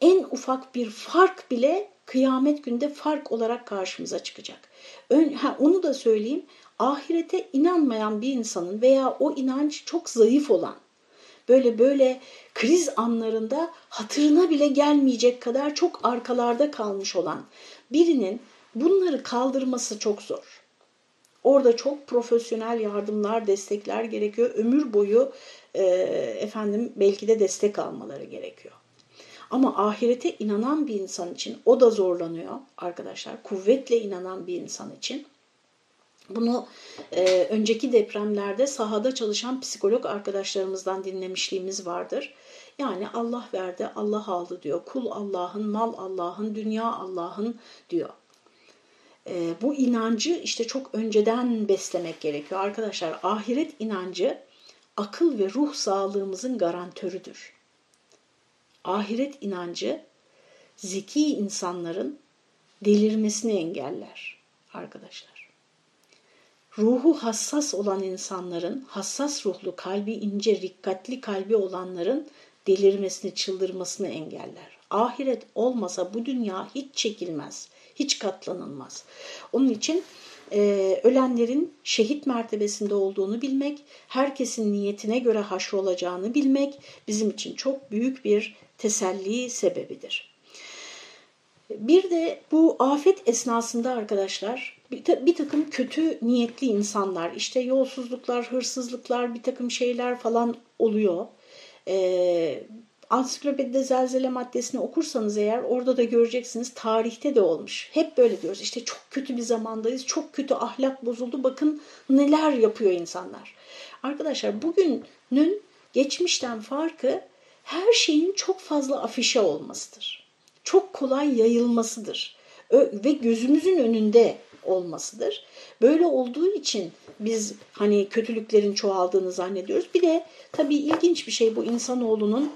en ufak bir fark bile kıyamet günde fark olarak karşımıza çıkacak. Ön, ha, onu da söyleyeyim. Ahirete inanmayan bir insanın veya o inanç çok zayıf olan, böyle böyle kriz anlarında hatırına bile gelmeyecek kadar çok arkalarda kalmış olan birinin bunları kaldırması çok zor. Orada çok profesyonel yardımlar, destekler gerekiyor. Ömür boyu e, efendim belki de destek almaları gerekiyor. Ama ahirete inanan bir insan için o da zorlanıyor arkadaşlar. Kuvvetle inanan bir insan için. Bunu e, önceki depremlerde sahada çalışan psikolog arkadaşlarımızdan dinlemişliğimiz vardır. Yani Allah verdi, Allah aldı diyor. Kul Allah'ın, mal Allah'ın, dünya Allah'ın diyor. E, bu inancı işte çok önceden beslemek gerekiyor. Arkadaşlar ahiret inancı akıl ve ruh sağlığımızın garantörüdür ahiret inancı zeki insanların delirmesini engeller arkadaşlar. Ruhu hassas olan insanların, hassas ruhlu, kalbi ince, rikkatli kalbi olanların delirmesini, çıldırmasını engeller. Ahiret olmasa bu dünya hiç çekilmez, hiç katlanılmaz. Onun için e, ölenlerin şehit mertebesinde olduğunu bilmek, herkesin niyetine göre haşrolacağını bilmek bizim için çok büyük bir teselli sebebidir. Bir de bu afet esnasında arkadaşlar bir, takım kötü niyetli insanlar, işte yolsuzluklar, hırsızlıklar, bir takım şeyler falan oluyor. Ee, ansiklopedide zelzele maddesini okursanız eğer orada da göreceksiniz tarihte de olmuş. Hep böyle diyoruz işte çok kötü bir zamandayız, çok kötü ahlak bozuldu bakın neler yapıyor insanlar. Arkadaşlar bugünün geçmişten farkı her şeyin çok fazla afişe olmasıdır. Çok kolay yayılmasıdır ve gözümüzün önünde olmasıdır. Böyle olduğu için biz hani kötülüklerin çoğaldığını zannediyoruz. Bir de tabii ilginç bir şey bu insanoğlunun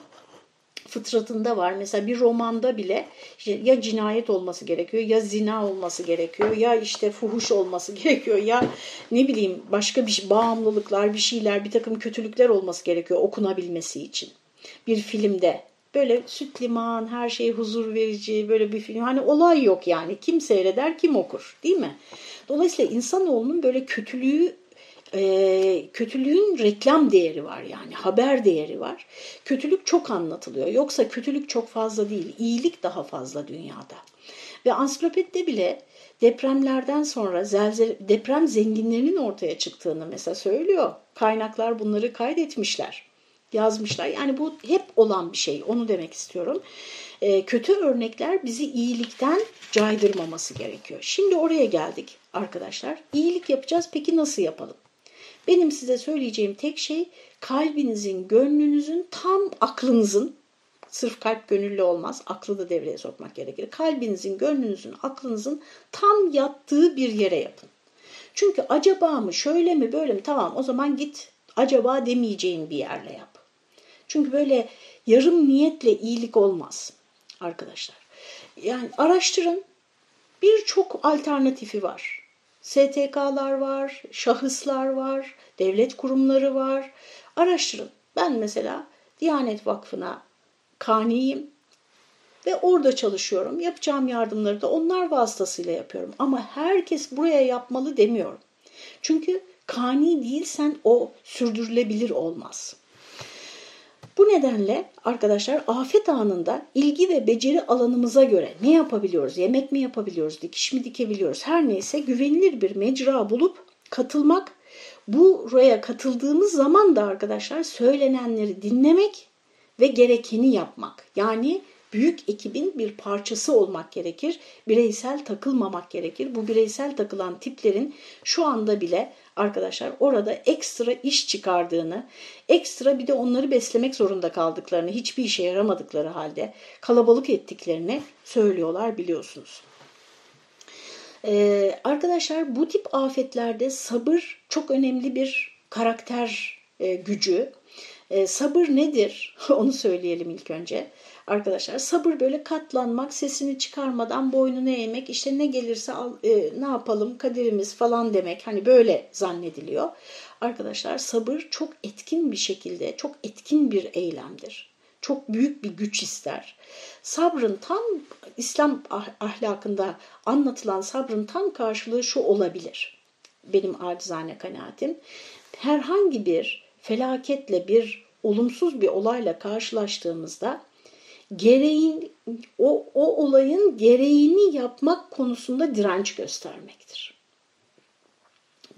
fıtratında var. Mesela bir romanda bile işte ya cinayet olması gerekiyor ya zina olması gerekiyor ya işte fuhuş olması (laughs) gerekiyor ya ne bileyim başka bir bağımlılıklar bir şeyler bir takım kötülükler olması gerekiyor okunabilmesi için. Bir filmde böyle süt liman her şey huzur verici böyle bir film hani olay yok yani kim seyreder kim okur değil mi? Dolayısıyla insanoğlunun böyle kötülüğü e, kötülüğün reklam değeri var yani haber değeri var. Kötülük çok anlatılıyor. Yoksa kötülük çok fazla değil. iyilik daha fazla dünyada. Ve ansiklopedide bile depremlerden sonra zelzele, deprem zenginlerinin ortaya çıktığını mesela söylüyor. Kaynaklar bunları kaydetmişler, yazmışlar. Yani bu hep olan bir şey. Onu demek istiyorum. E, kötü örnekler bizi iyilikten caydırmaması gerekiyor. Şimdi oraya geldik arkadaşlar. İyilik yapacağız. Peki nasıl yapalım? Benim size söyleyeceğim tek şey kalbinizin, gönlünüzün, tam aklınızın, sırf kalp gönüllü olmaz, aklı da devreye sokmak gerekir. Kalbinizin, gönlünüzün, aklınızın tam yattığı bir yere yapın. Çünkü acaba mı, şöyle mi, böyle mi tamam o zaman git acaba demeyeceğin bir yerle yap. Çünkü böyle yarım niyetle iyilik olmaz arkadaşlar. Yani araştırın birçok alternatifi var. STK'lar var, şahıslar var, devlet kurumları var. Araştırın. Ben mesela Diyanet Vakfı'na kaniyim ve orada çalışıyorum. Yapacağım yardımları da onlar vasıtasıyla yapıyorum. Ama herkes buraya yapmalı demiyorum. Çünkü kani değilsen o sürdürülebilir olmaz. Bu nedenle arkadaşlar afet anında ilgi ve beceri alanımıza göre ne yapabiliyoruz? Yemek mi yapabiliyoruz? Dikiş mi dikebiliyoruz? Her neyse güvenilir bir mecra bulup katılmak. Buraya katıldığımız zaman da arkadaşlar söylenenleri dinlemek ve gerekeni yapmak. Yani büyük ekibin bir parçası olmak gerekir. Bireysel takılmamak gerekir. Bu bireysel takılan tiplerin şu anda bile arkadaşlar orada ekstra iş çıkardığını, ekstra bir de onları beslemek zorunda kaldıklarını, hiçbir işe yaramadıkları halde kalabalık ettiklerini söylüyorlar biliyorsunuz. Ee, arkadaşlar bu tip afetlerde sabır çok önemli bir karakter e, gücü. E, sabır nedir? (laughs) Onu söyleyelim ilk önce. Arkadaşlar sabır böyle katlanmak, sesini çıkarmadan boynunu eğmek, işte ne gelirse al, e, ne yapalım kaderimiz falan demek. Hani böyle zannediliyor. Arkadaşlar sabır çok etkin bir şekilde, çok etkin bir eylemdir. Çok büyük bir güç ister. Sabrın tam İslam ah, ahlakında anlatılan sabrın tam karşılığı şu olabilir. Benim acizane kanaatim. Herhangi bir felaketle bir olumsuz bir olayla karşılaştığımızda gereğin o, o olayın gereğini yapmak konusunda direnç göstermektir.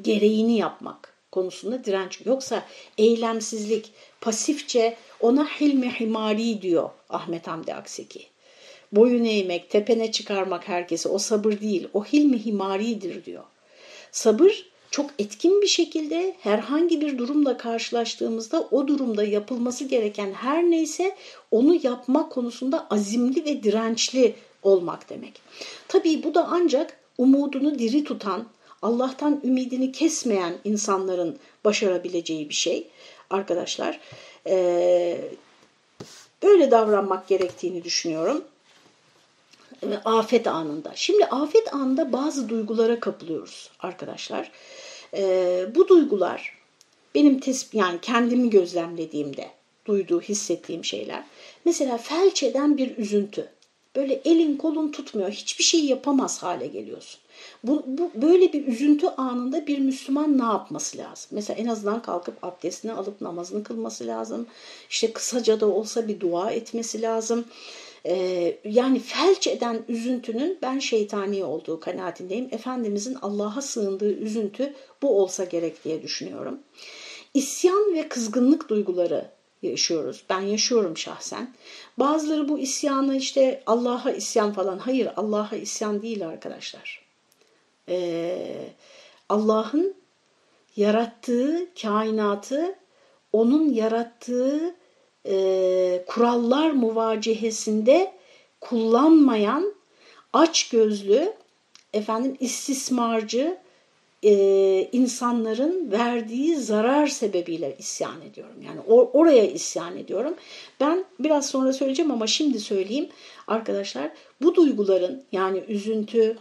Gereğini yapmak konusunda direnç. Yoksa eylemsizlik, pasifçe ona hilmi himari diyor Ahmet Hamdi Akseki. Boyun eğmek, tepene çıkarmak herkese o sabır değil, o hilmi himaridir diyor. Sabır çok etkin bir şekilde herhangi bir durumla karşılaştığımızda o durumda yapılması gereken her neyse onu yapmak konusunda azimli ve dirençli olmak demek. Tabii bu da ancak umudunu diri tutan, Allah'tan ümidini kesmeyen insanların başarabileceği bir şey arkadaşlar. Ee, böyle davranmak gerektiğini düşünüyorum afet anında. Şimdi afet anında bazı duygulara kapılıyoruz arkadaşlar. E, bu duygular benim tespit yani kendimi gözlemlediğimde duyduğu, hissettiğim şeyler. Mesela felç eden bir üzüntü. Böyle elin kolun tutmuyor, hiçbir şey yapamaz hale geliyorsun. Bu, bu böyle bir üzüntü anında bir Müslüman ne yapması lazım? Mesela en azından kalkıp abdestini alıp namazını kılması lazım. İşte kısaca da olsa bir dua etmesi lazım. Ee, yani felç eden üzüntünün ben şeytani olduğu kanaatindeyim. Efendimizin Allah'a sığındığı üzüntü bu olsa gerek diye düşünüyorum. İsyan ve kızgınlık duyguları yaşıyoruz. Ben yaşıyorum şahsen. Bazıları bu isyanı işte Allah'a isyan falan. Hayır Allah'a isyan değil arkadaşlar. Ee, Allah'ın yarattığı kainatı onun yarattığı e, kurallar muvacehesinde kullanmayan aç gözlü efendim istismarcı e, insanların verdiği zarar sebebiyle isyan ediyorum. Yani or oraya isyan ediyorum. Ben biraz sonra söyleyeceğim ama şimdi söyleyeyim arkadaşlar. Bu duyguların yani üzüntü,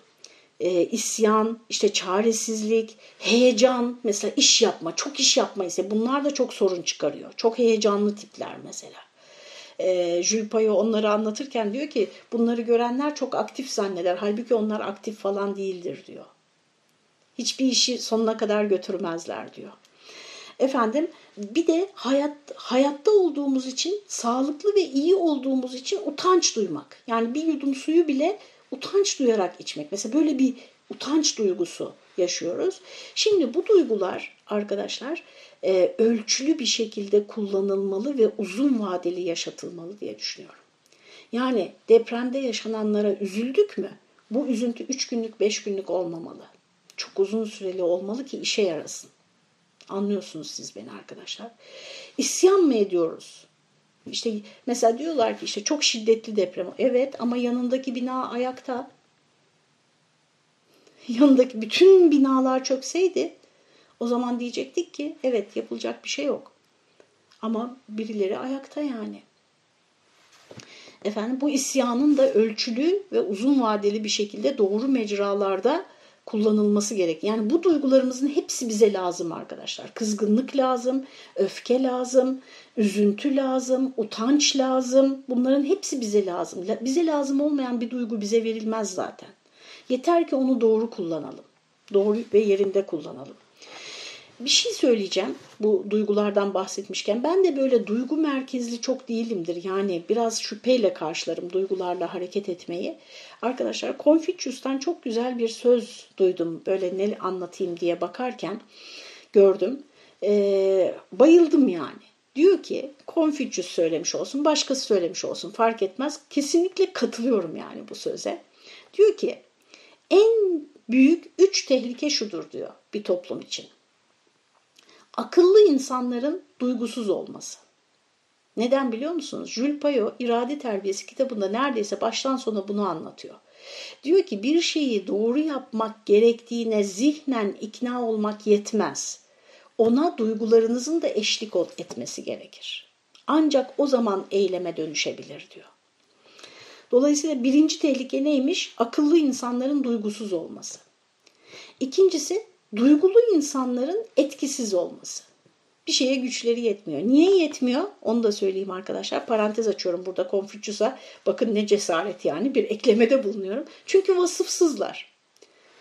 e, isyan, işte çaresizlik, heyecan, mesela iş yapma, çok iş yapma ise bunlar da çok sorun çıkarıyor. Çok heyecanlı tipler mesela. E, Jules onları anlatırken diyor ki bunları görenler çok aktif zanneder. Halbuki onlar aktif falan değildir diyor. Hiçbir işi sonuna kadar götürmezler diyor. Efendim bir de hayat hayatta olduğumuz için, sağlıklı ve iyi olduğumuz için utanç duymak. Yani bir yudum suyu bile utanç duyarak içmek. Mesela böyle bir utanç duygusu yaşıyoruz. Şimdi bu duygular arkadaşlar e, ölçülü bir şekilde kullanılmalı ve uzun vadeli yaşatılmalı diye düşünüyorum. Yani depremde yaşananlara üzüldük mü? Bu üzüntü 3 günlük 5 günlük olmamalı. Çok uzun süreli olmalı ki işe yarasın. Anlıyorsunuz siz beni arkadaşlar. İsyan mı ediyoruz? İşte mesela diyorlar ki işte çok şiddetli deprem. Evet ama yanındaki bina ayakta. (laughs) Yanındaki bütün binalar çökseydi o zaman diyecektik ki evet yapılacak bir şey yok. Ama birileri ayakta yani. Efendim bu isyanın da ölçülü ve uzun vadeli bir şekilde doğru mecralarda kullanılması gerek. Yani bu duygularımızın hepsi bize lazım arkadaşlar. Kızgınlık lazım, öfke lazım, üzüntü lazım, utanç lazım. Bunların hepsi bize lazım. Bize lazım olmayan bir duygu bize verilmez zaten. Yeter ki onu doğru kullanalım. Doğru ve yerinde kullanalım. Bir şey söyleyeceğim bu duygulardan bahsetmişken. Ben de böyle duygu merkezli çok değilimdir. Yani biraz şüpheyle karşılarım duygularla hareket etmeyi. Arkadaşlar Confucius'tan çok güzel bir söz duydum. Böyle ne anlatayım diye bakarken gördüm. Ee, bayıldım yani. Diyor ki Confucius söylemiş olsun, başkası söylemiş olsun fark etmez. Kesinlikle katılıyorum yani bu söze. Diyor ki en büyük üç tehlike şudur diyor bir toplum için. Akıllı insanların duygusuz olması. Neden biliyor musunuz? Jules Payot İrade Terbiyesi kitabında neredeyse baştan sona bunu anlatıyor. Diyor ki bir şeyi doğru yapmak gerektiğine zihnen ikna olmak yetmez. Ona duygularınızın da eşlik etmesi gerekir. Ancak o zaman eyleme dönüşebilir diyor. Dolayısıyla birinci tehlike neymiş? Akıllı insanların duygusuz olması. İkincisi duygulu insanların etkisiz olması. Bir şeye güçleri yetmiyor. Niye yetmiyor? Onu da söyleyeyim arkadaşlar. Parantez açıyorum burada Konfüçyüs'a. Bakın ne cesaret yani bir eklemede bulunuyorum. Çünkü vasıfsızlar.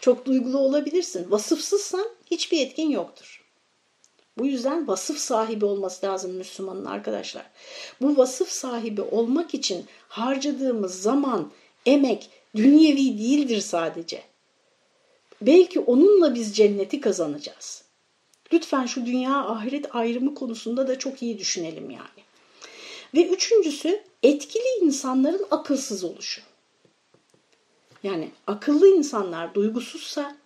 Çok duygulu olabilirsin. Vasıfsızsan hiçbir etkin yoktur. Bu yüzden vasıf sahibi olması lazım Müslümanın arkadaşlar. Bu vasıf sahibi olmak için harcadığımız zaman, emek dünyevi değildir sadece. Belki onunla biz cenneti kazanacağız. Lütfen şu dünya ahiret ayrımı konusunda da çok iyi düşünelim yani. Ve üçüncüsü etkili insanların akılsız oluşu. Yani akıllı insanlar duygusuzsa,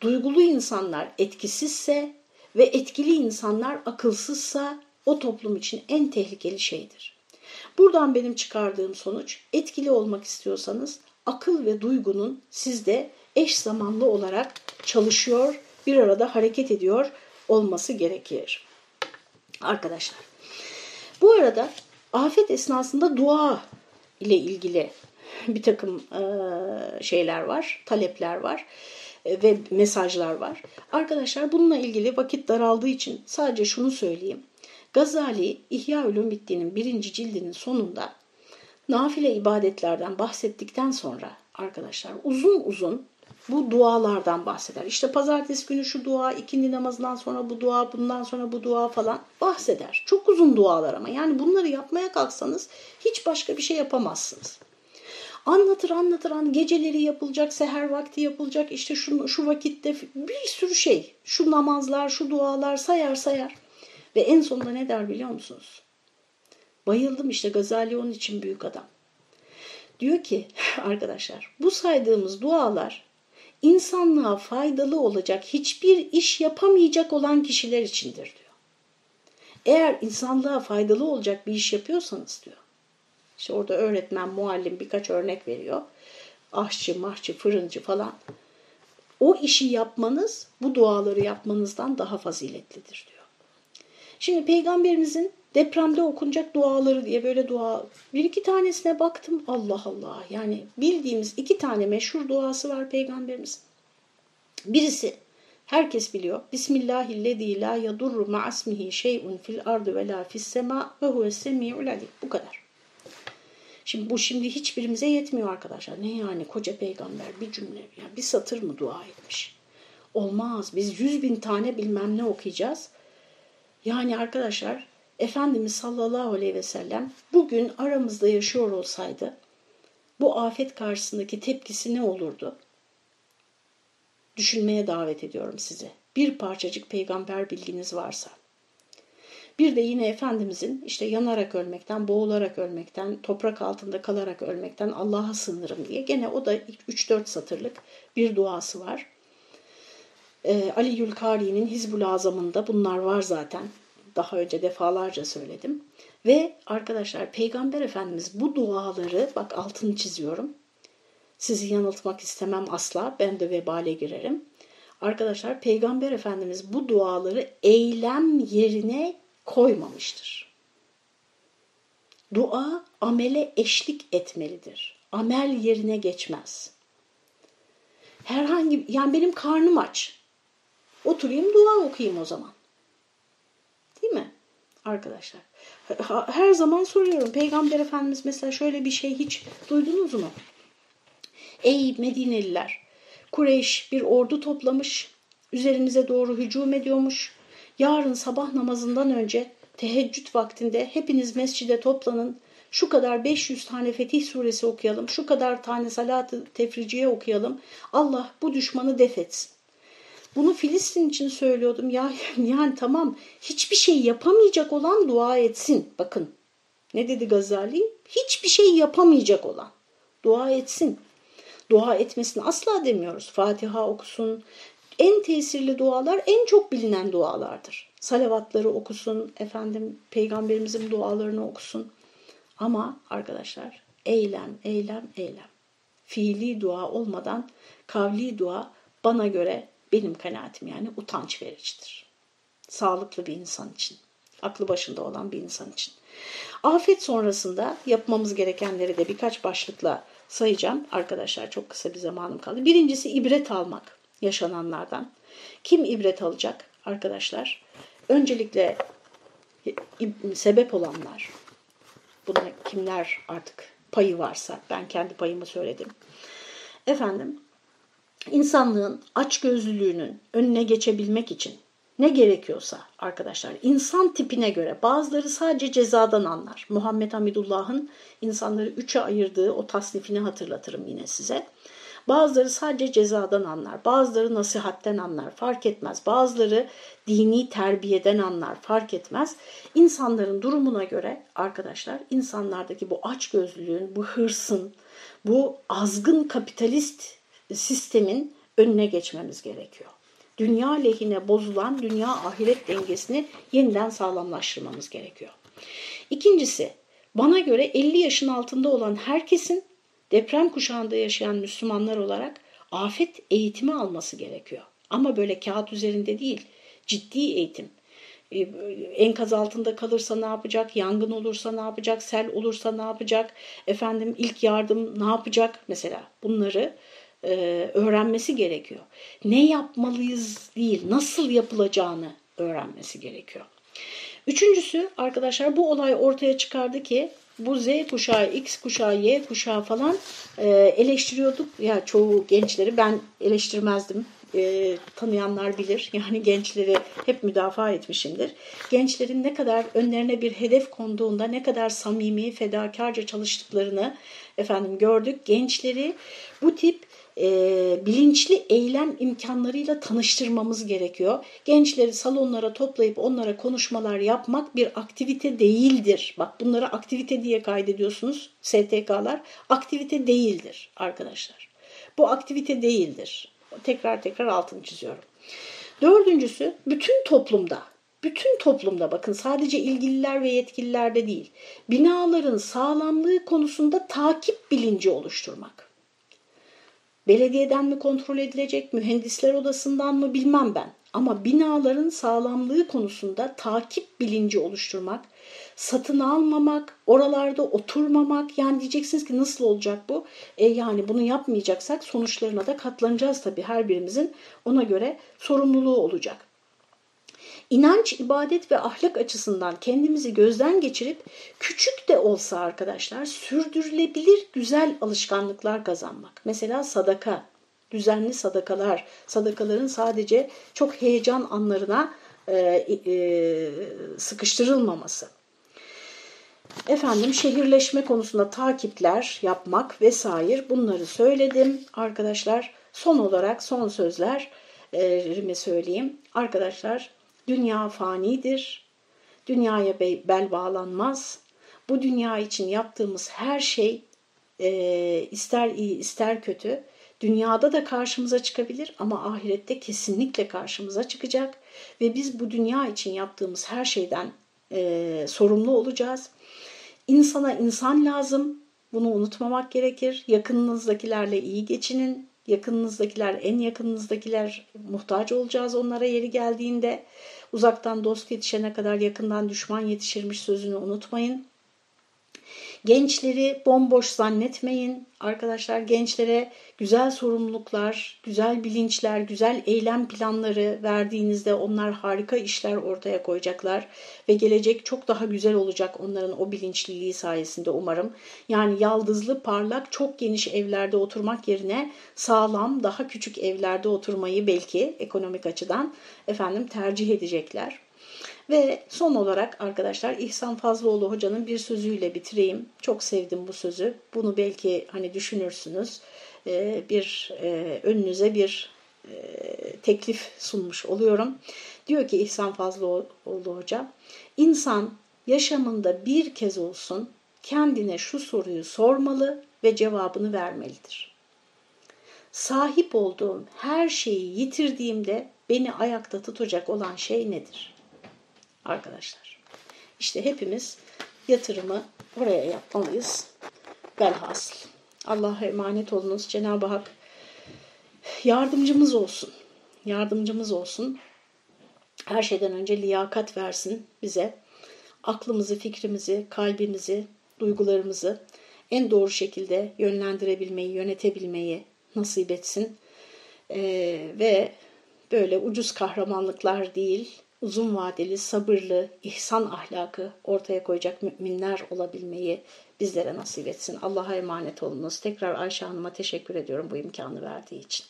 duygulu insanlar etkisizse ve etkili insanlar akılsızsa o toplum için en tehlikeli şeydir. Buradan benim çıkardığım sonuç etkili olmak istiyorsanız akıl ve duygunun sizde eş zamanlı olarak çalışıyor, bir arada hareket ediyor olması gerekir. Arkadaşlar bu arada afet esnasında dua ile ilgili bir takım şeyler var, talepler var ve mesajlar var. Arkadaşlar bununla ilgili vakit daraldığı için sadece şunu söyleyeyim. Gazali İhya Ulumuddin'in birinci cildinin sonunda nafile ibadetlerden bahsettikten sonra arkadaşlar uzun uzun bu dualardan bahseder. İşte pazartesi günü şu dua, ikindi namazından sonra bu dua, bundan sonra bu dua falan bahseder. Çok uzun dualar ama yani bunları yapmaya kalksanız hiç başka bir şey yapamazsınız. Anlatır anlatır an geceleri yapılacak, seher vakti yapılacak, işte şu, şu vakitte bir sürü şey. Şu namazlar, şu dualar sayar sayar. Ve en sonunda ne der biliyor musunuz? Bayıldım işte Gazali onun için büyük adam. Diyor ki (laughs) arkadaşlar bu saydığımız dualar insanlığa faydalı olacak hiçbir iş yapamayacak olan kişiler içindir diyor. Eğer insanlığa faydalı olacak bir iş yapıyorsanız diyor. İşte orada öğretmen, muallim birkaç örnek veriyor. Aşçı, mahçı, fırıncı falan. O işi yapmanız bu duaları yapmanızdan daha faziletlidir diyor. Şimdi peygamberimizin depremde okunacak duaları diye böyle dua bir iki tanesine baktım Allah Allah yani bildiğimiz iki tane meşhur duası var peygamberimiz. Birisi herkes biliyor. Bismillahillezî la yadurru ma'asmihi şey'un fil ardı ve la fis sema ve huves semi'ul alim. Bu kadar. Şimdi bu şimdi hiçbirimize yetmiyor arkadaşlar. Ne yani koca peygamber bir cümle yani bir satır mı dua etmiş? Olmaz. Biz yüz bin tane bilmem ne okuyacağız. Yani arkadaşlar Efendimiz sallallahu aleyhi ve sellem bugün aramızda yaşıyor olsaydı bu afet karşısındaki tepkisi ne olurdu? Düşünmeye davet ediyorum sizi. Bir parçacık peygamber bilginiz varsa. Bir de yine Efendimizin işte yanarak ölmekten, boğularak ölmekten, toprak altında kalarak ölmekten Allah'a sığınırım diye gene o da 3-4 satırlık bir duası var. Ee, Ali Yülkari'nin Hizbul Azam'ında bunlar var zaten. Daha önce defalarca söyledim. Ve arkadaşlar Peygamber Efendimiz bu duaları, bak altını çiziyorum. Sizi yanıltmak istemem asla. Ben de vebale girerim. Arkadaşlar Peygamber Efendimiz bu duaları eylem yerine koymamıştır. Dua amele eşlik etmelidir. Amel yerine geçmez. Herhangi yani benim karnım aç. Oturayım dua okuyayım o zaman. Arkadaşlar. Her zaman soruyorum. Peygamber Efendimiz mesela şöyle bir şey hiç duydunuz mu? Ey Medineliler! Kureyş bir ordu toplamış. Üzerimize doğru hücum ediyormuş. Yarın sabah namazından önce teheccüd vaktinde hepiniz mescide toplanın. Şu kadar 500 tane Fetih suresi okuyalım. Şu kadar tane salat-ı tefriciye okuyalım. Allah bu düşmanı def etsin. Bunu Filistin için söylüyordum. Ya (laughs) yani tamam hiçbir şey yapamayacak olan dua etsin. Bakın ne dedi Gazali? Hiçbir şey yapamayacak olan dua etsin. Dua etmesini asla demiyoruz. Fatiha okusun. En tesirli dualar en çok bilinen dualardır. Salavatları okusun, efendim peygamberimizin dualarını okusun. Ama arkadaşlar eylem, eylem, eylem. Fiili dua olmadan kavli dua bana göre benim kanaatim yani utanç vericidir. Sağlıklı bir insan için, aklı başında olan bir insan için. Afet sonrasında yapmamız gerekenleri de birkaç başlıkla sayacağım. Arkadaşlar çok kısa bir zamanım kaldı. Birincisi ibret almak yaşananlardan. Kim ibret alacak arkadaşlar? Öncelikle sebep olanlar. Buna kimler artık payı varsa ben kendi payımı söyledim. Efendim insanlığın açgözlülüğünün önüne geçebilmek için ne gerekiyorsa arkadaşlar insan tipine göre bazıları sadece cezadan anlar. Muhammed Hamidullah'ın insanları üçe ayırdığı o tasnifini hatırlatırım yine size. Bazıları sadece cezadan anlar, bazıları nasihatten anlar, fark etmez. Bazıları dini terbiyeden anlar, fark etmez. İnsanların durumuna göre arkadaşlar insanlardaki bu açgözlülüğün, bu hırsın, bu azgın kapitalist sistemin önüne geçmemiz gerekiyor. Dünya lehine bozulan dünya ahiret dengesini yeniden sağlamlaştırmamız gerekiyor. İkincisi, bana göre 50 yaşın altında olan herkesin deprem kuşağında yaşayan Müslümanlar olarak afet eğitimi alması gerekiyor. Ama böyle kağıt üzerinde değil, ciddi eğitim. Ee, enkaz altında kalırsa ne yapacak, yangın olursa ne yapacak, sel olursa ne yapacak, efendim ilk yardım ne yapacak mesela bunları e, öğrenmesi gerekiyor. Ne yapmalıyız değil, nasıl yapılacağını öğrenmesi gerekiyor. Üçüncüsü arkadaşlar bu olay ortaya çıkardı ki bu Z kuşağı, X kuşağı, Y kuşağı falan e, eleştiriyorduk. Ya çoğu gençleri ben eleştirmezdim e, tanıyanlar bilir. (laughs) Yani gençleri hep müdafaa etmişimdir. Gençlerin ne kadar önlerine bir hedef konduğunda ne kadar samimi, fedakarca çalıştıklarını efendim gördük. Gençleri bu tip e, bilinçli eylem imkanlarıyla tanıştırmamız gerekiyor. Gençleri salonlara toplayıp onlara konuşmalar yapmak bir aktivite değildir. Bak bunları aktivite diye kaydediyorsunuz STK'lar. Aktivite değildir arkadaşlar. Bu aktivite değildir. Tekrar tekrar altını çiziyorum. Dördüncüsü bütün toplumda bütün toplumda bakın sadece ilgililer ve yetkililerde değil binaların sağlamlığı konusunda takip bilinci oluşturmak. Belediyeden mi kontrol edilecek, mühendisler odasından mı bilmem ben. Ama binaların sağlamlığı konusunda takip bilinci oluşturmak, satın almamak, oralarda oturmamak. Yani diyeceksiniz ki nasıl olacak bu? E yani bunu yapmayacaksak sonuçlarına da katlanacağız tabii her birimizin ona göre sorumluluğu olacak. İnanç, ibadet ve ahlak açısından kendimizi gözden geçirip küçük de olsa arkadaşlar sürdürülebilir güzel alışkanlıklar kazanmak. Mesela sadaka, düzenli sadakalar, sadakaların sadece çok heyecan anlarına e, e, sıkıştırılmaması. Efendim şehirleşme konusunda takipler yapmak vesaire bunları söyledim arkadaşlar. Son olarak son sözlerimi söyleyeyim. Arkadaşlar Dünya fanidir. Dünyaya bel bağlanmaz. Bu dünya için yaptığımız her şey e, ister iyi ister kötü dünyada da karşımıza çıkabilir ama ahirette kesinlikle karşımıza çıkacak ve biz bu dünya için yaptığımız her şeyden e, sorumlu olacağız. İnsana insan lazım. Bunu unutmamak gerekir. Yakınınızdakilerle iyi geçinin. Yakınınızdakiler, en yakınınızdakiler muhtaç olacağız onlara yeri geldiğinde. Uzaktan dost yetişene kadar yakından düşman yetişirmiş sözünü unutmayın. Gençleri bomboş zannetmeyin. Arkadaşlar gençlere güzel sorumluluklar, güzel bilinçler, güzel eylem planları verdiğinizde onlar harika işler ortaya koyacaklar ve gelecek çok daha güzel olacak onların o bilinçliliği sayesinde umarım. Yani yaldızlı, parlak, çok geniş evlerde oturmak yerine sağlam, daha küçük evlerde oturmayı belki ekonomik açıdan efendim tercih edecekler. Ve son olarak arkadaşlar İhsan Fazlıoğlu hocanın bir sözüyle bitireyim. Çok sevdim bu sözü. Bunu belki hani düşünürsünüz. Ee, bir e, önünüze bir e, teklif sunmuş oluyorum. Diyor ki İhsan Fazlıoğlu hoca, insan yaşamında bir kez olsun kendine şu soruyu sormalı ve cevabını vermelidir. Sahip olduğum her şeyi yitirdiğimde beni ayakta tutacak olan şey nedir? Arkadaşlar. İşte hepimiz yatırımı oraya yapmalıyız. Velhasıl. Allah'a emanet olunuz. Cenab-ı Hak yardımcımız olsun. Yardımcımız olsun. Her şeyden önce liyakat versin bize. Aklımızı, fikrimizi, kalbimizi, duygularımızı en doğru şekilde yönlendirebilmeyi, yönetebilmeyi nasip etsin. Ee, ve böyle ucuz kahramanlıklar değil, uzun vadeli, sabırlı, ihsan ahlakı ortaya koyacak müminler olabilmeyi bizlere nasip etsin. Allah'a emanet olunuz. Tekrar Ayşe Hanım'a teşekkür ediyorum bu imkanı verdiği için.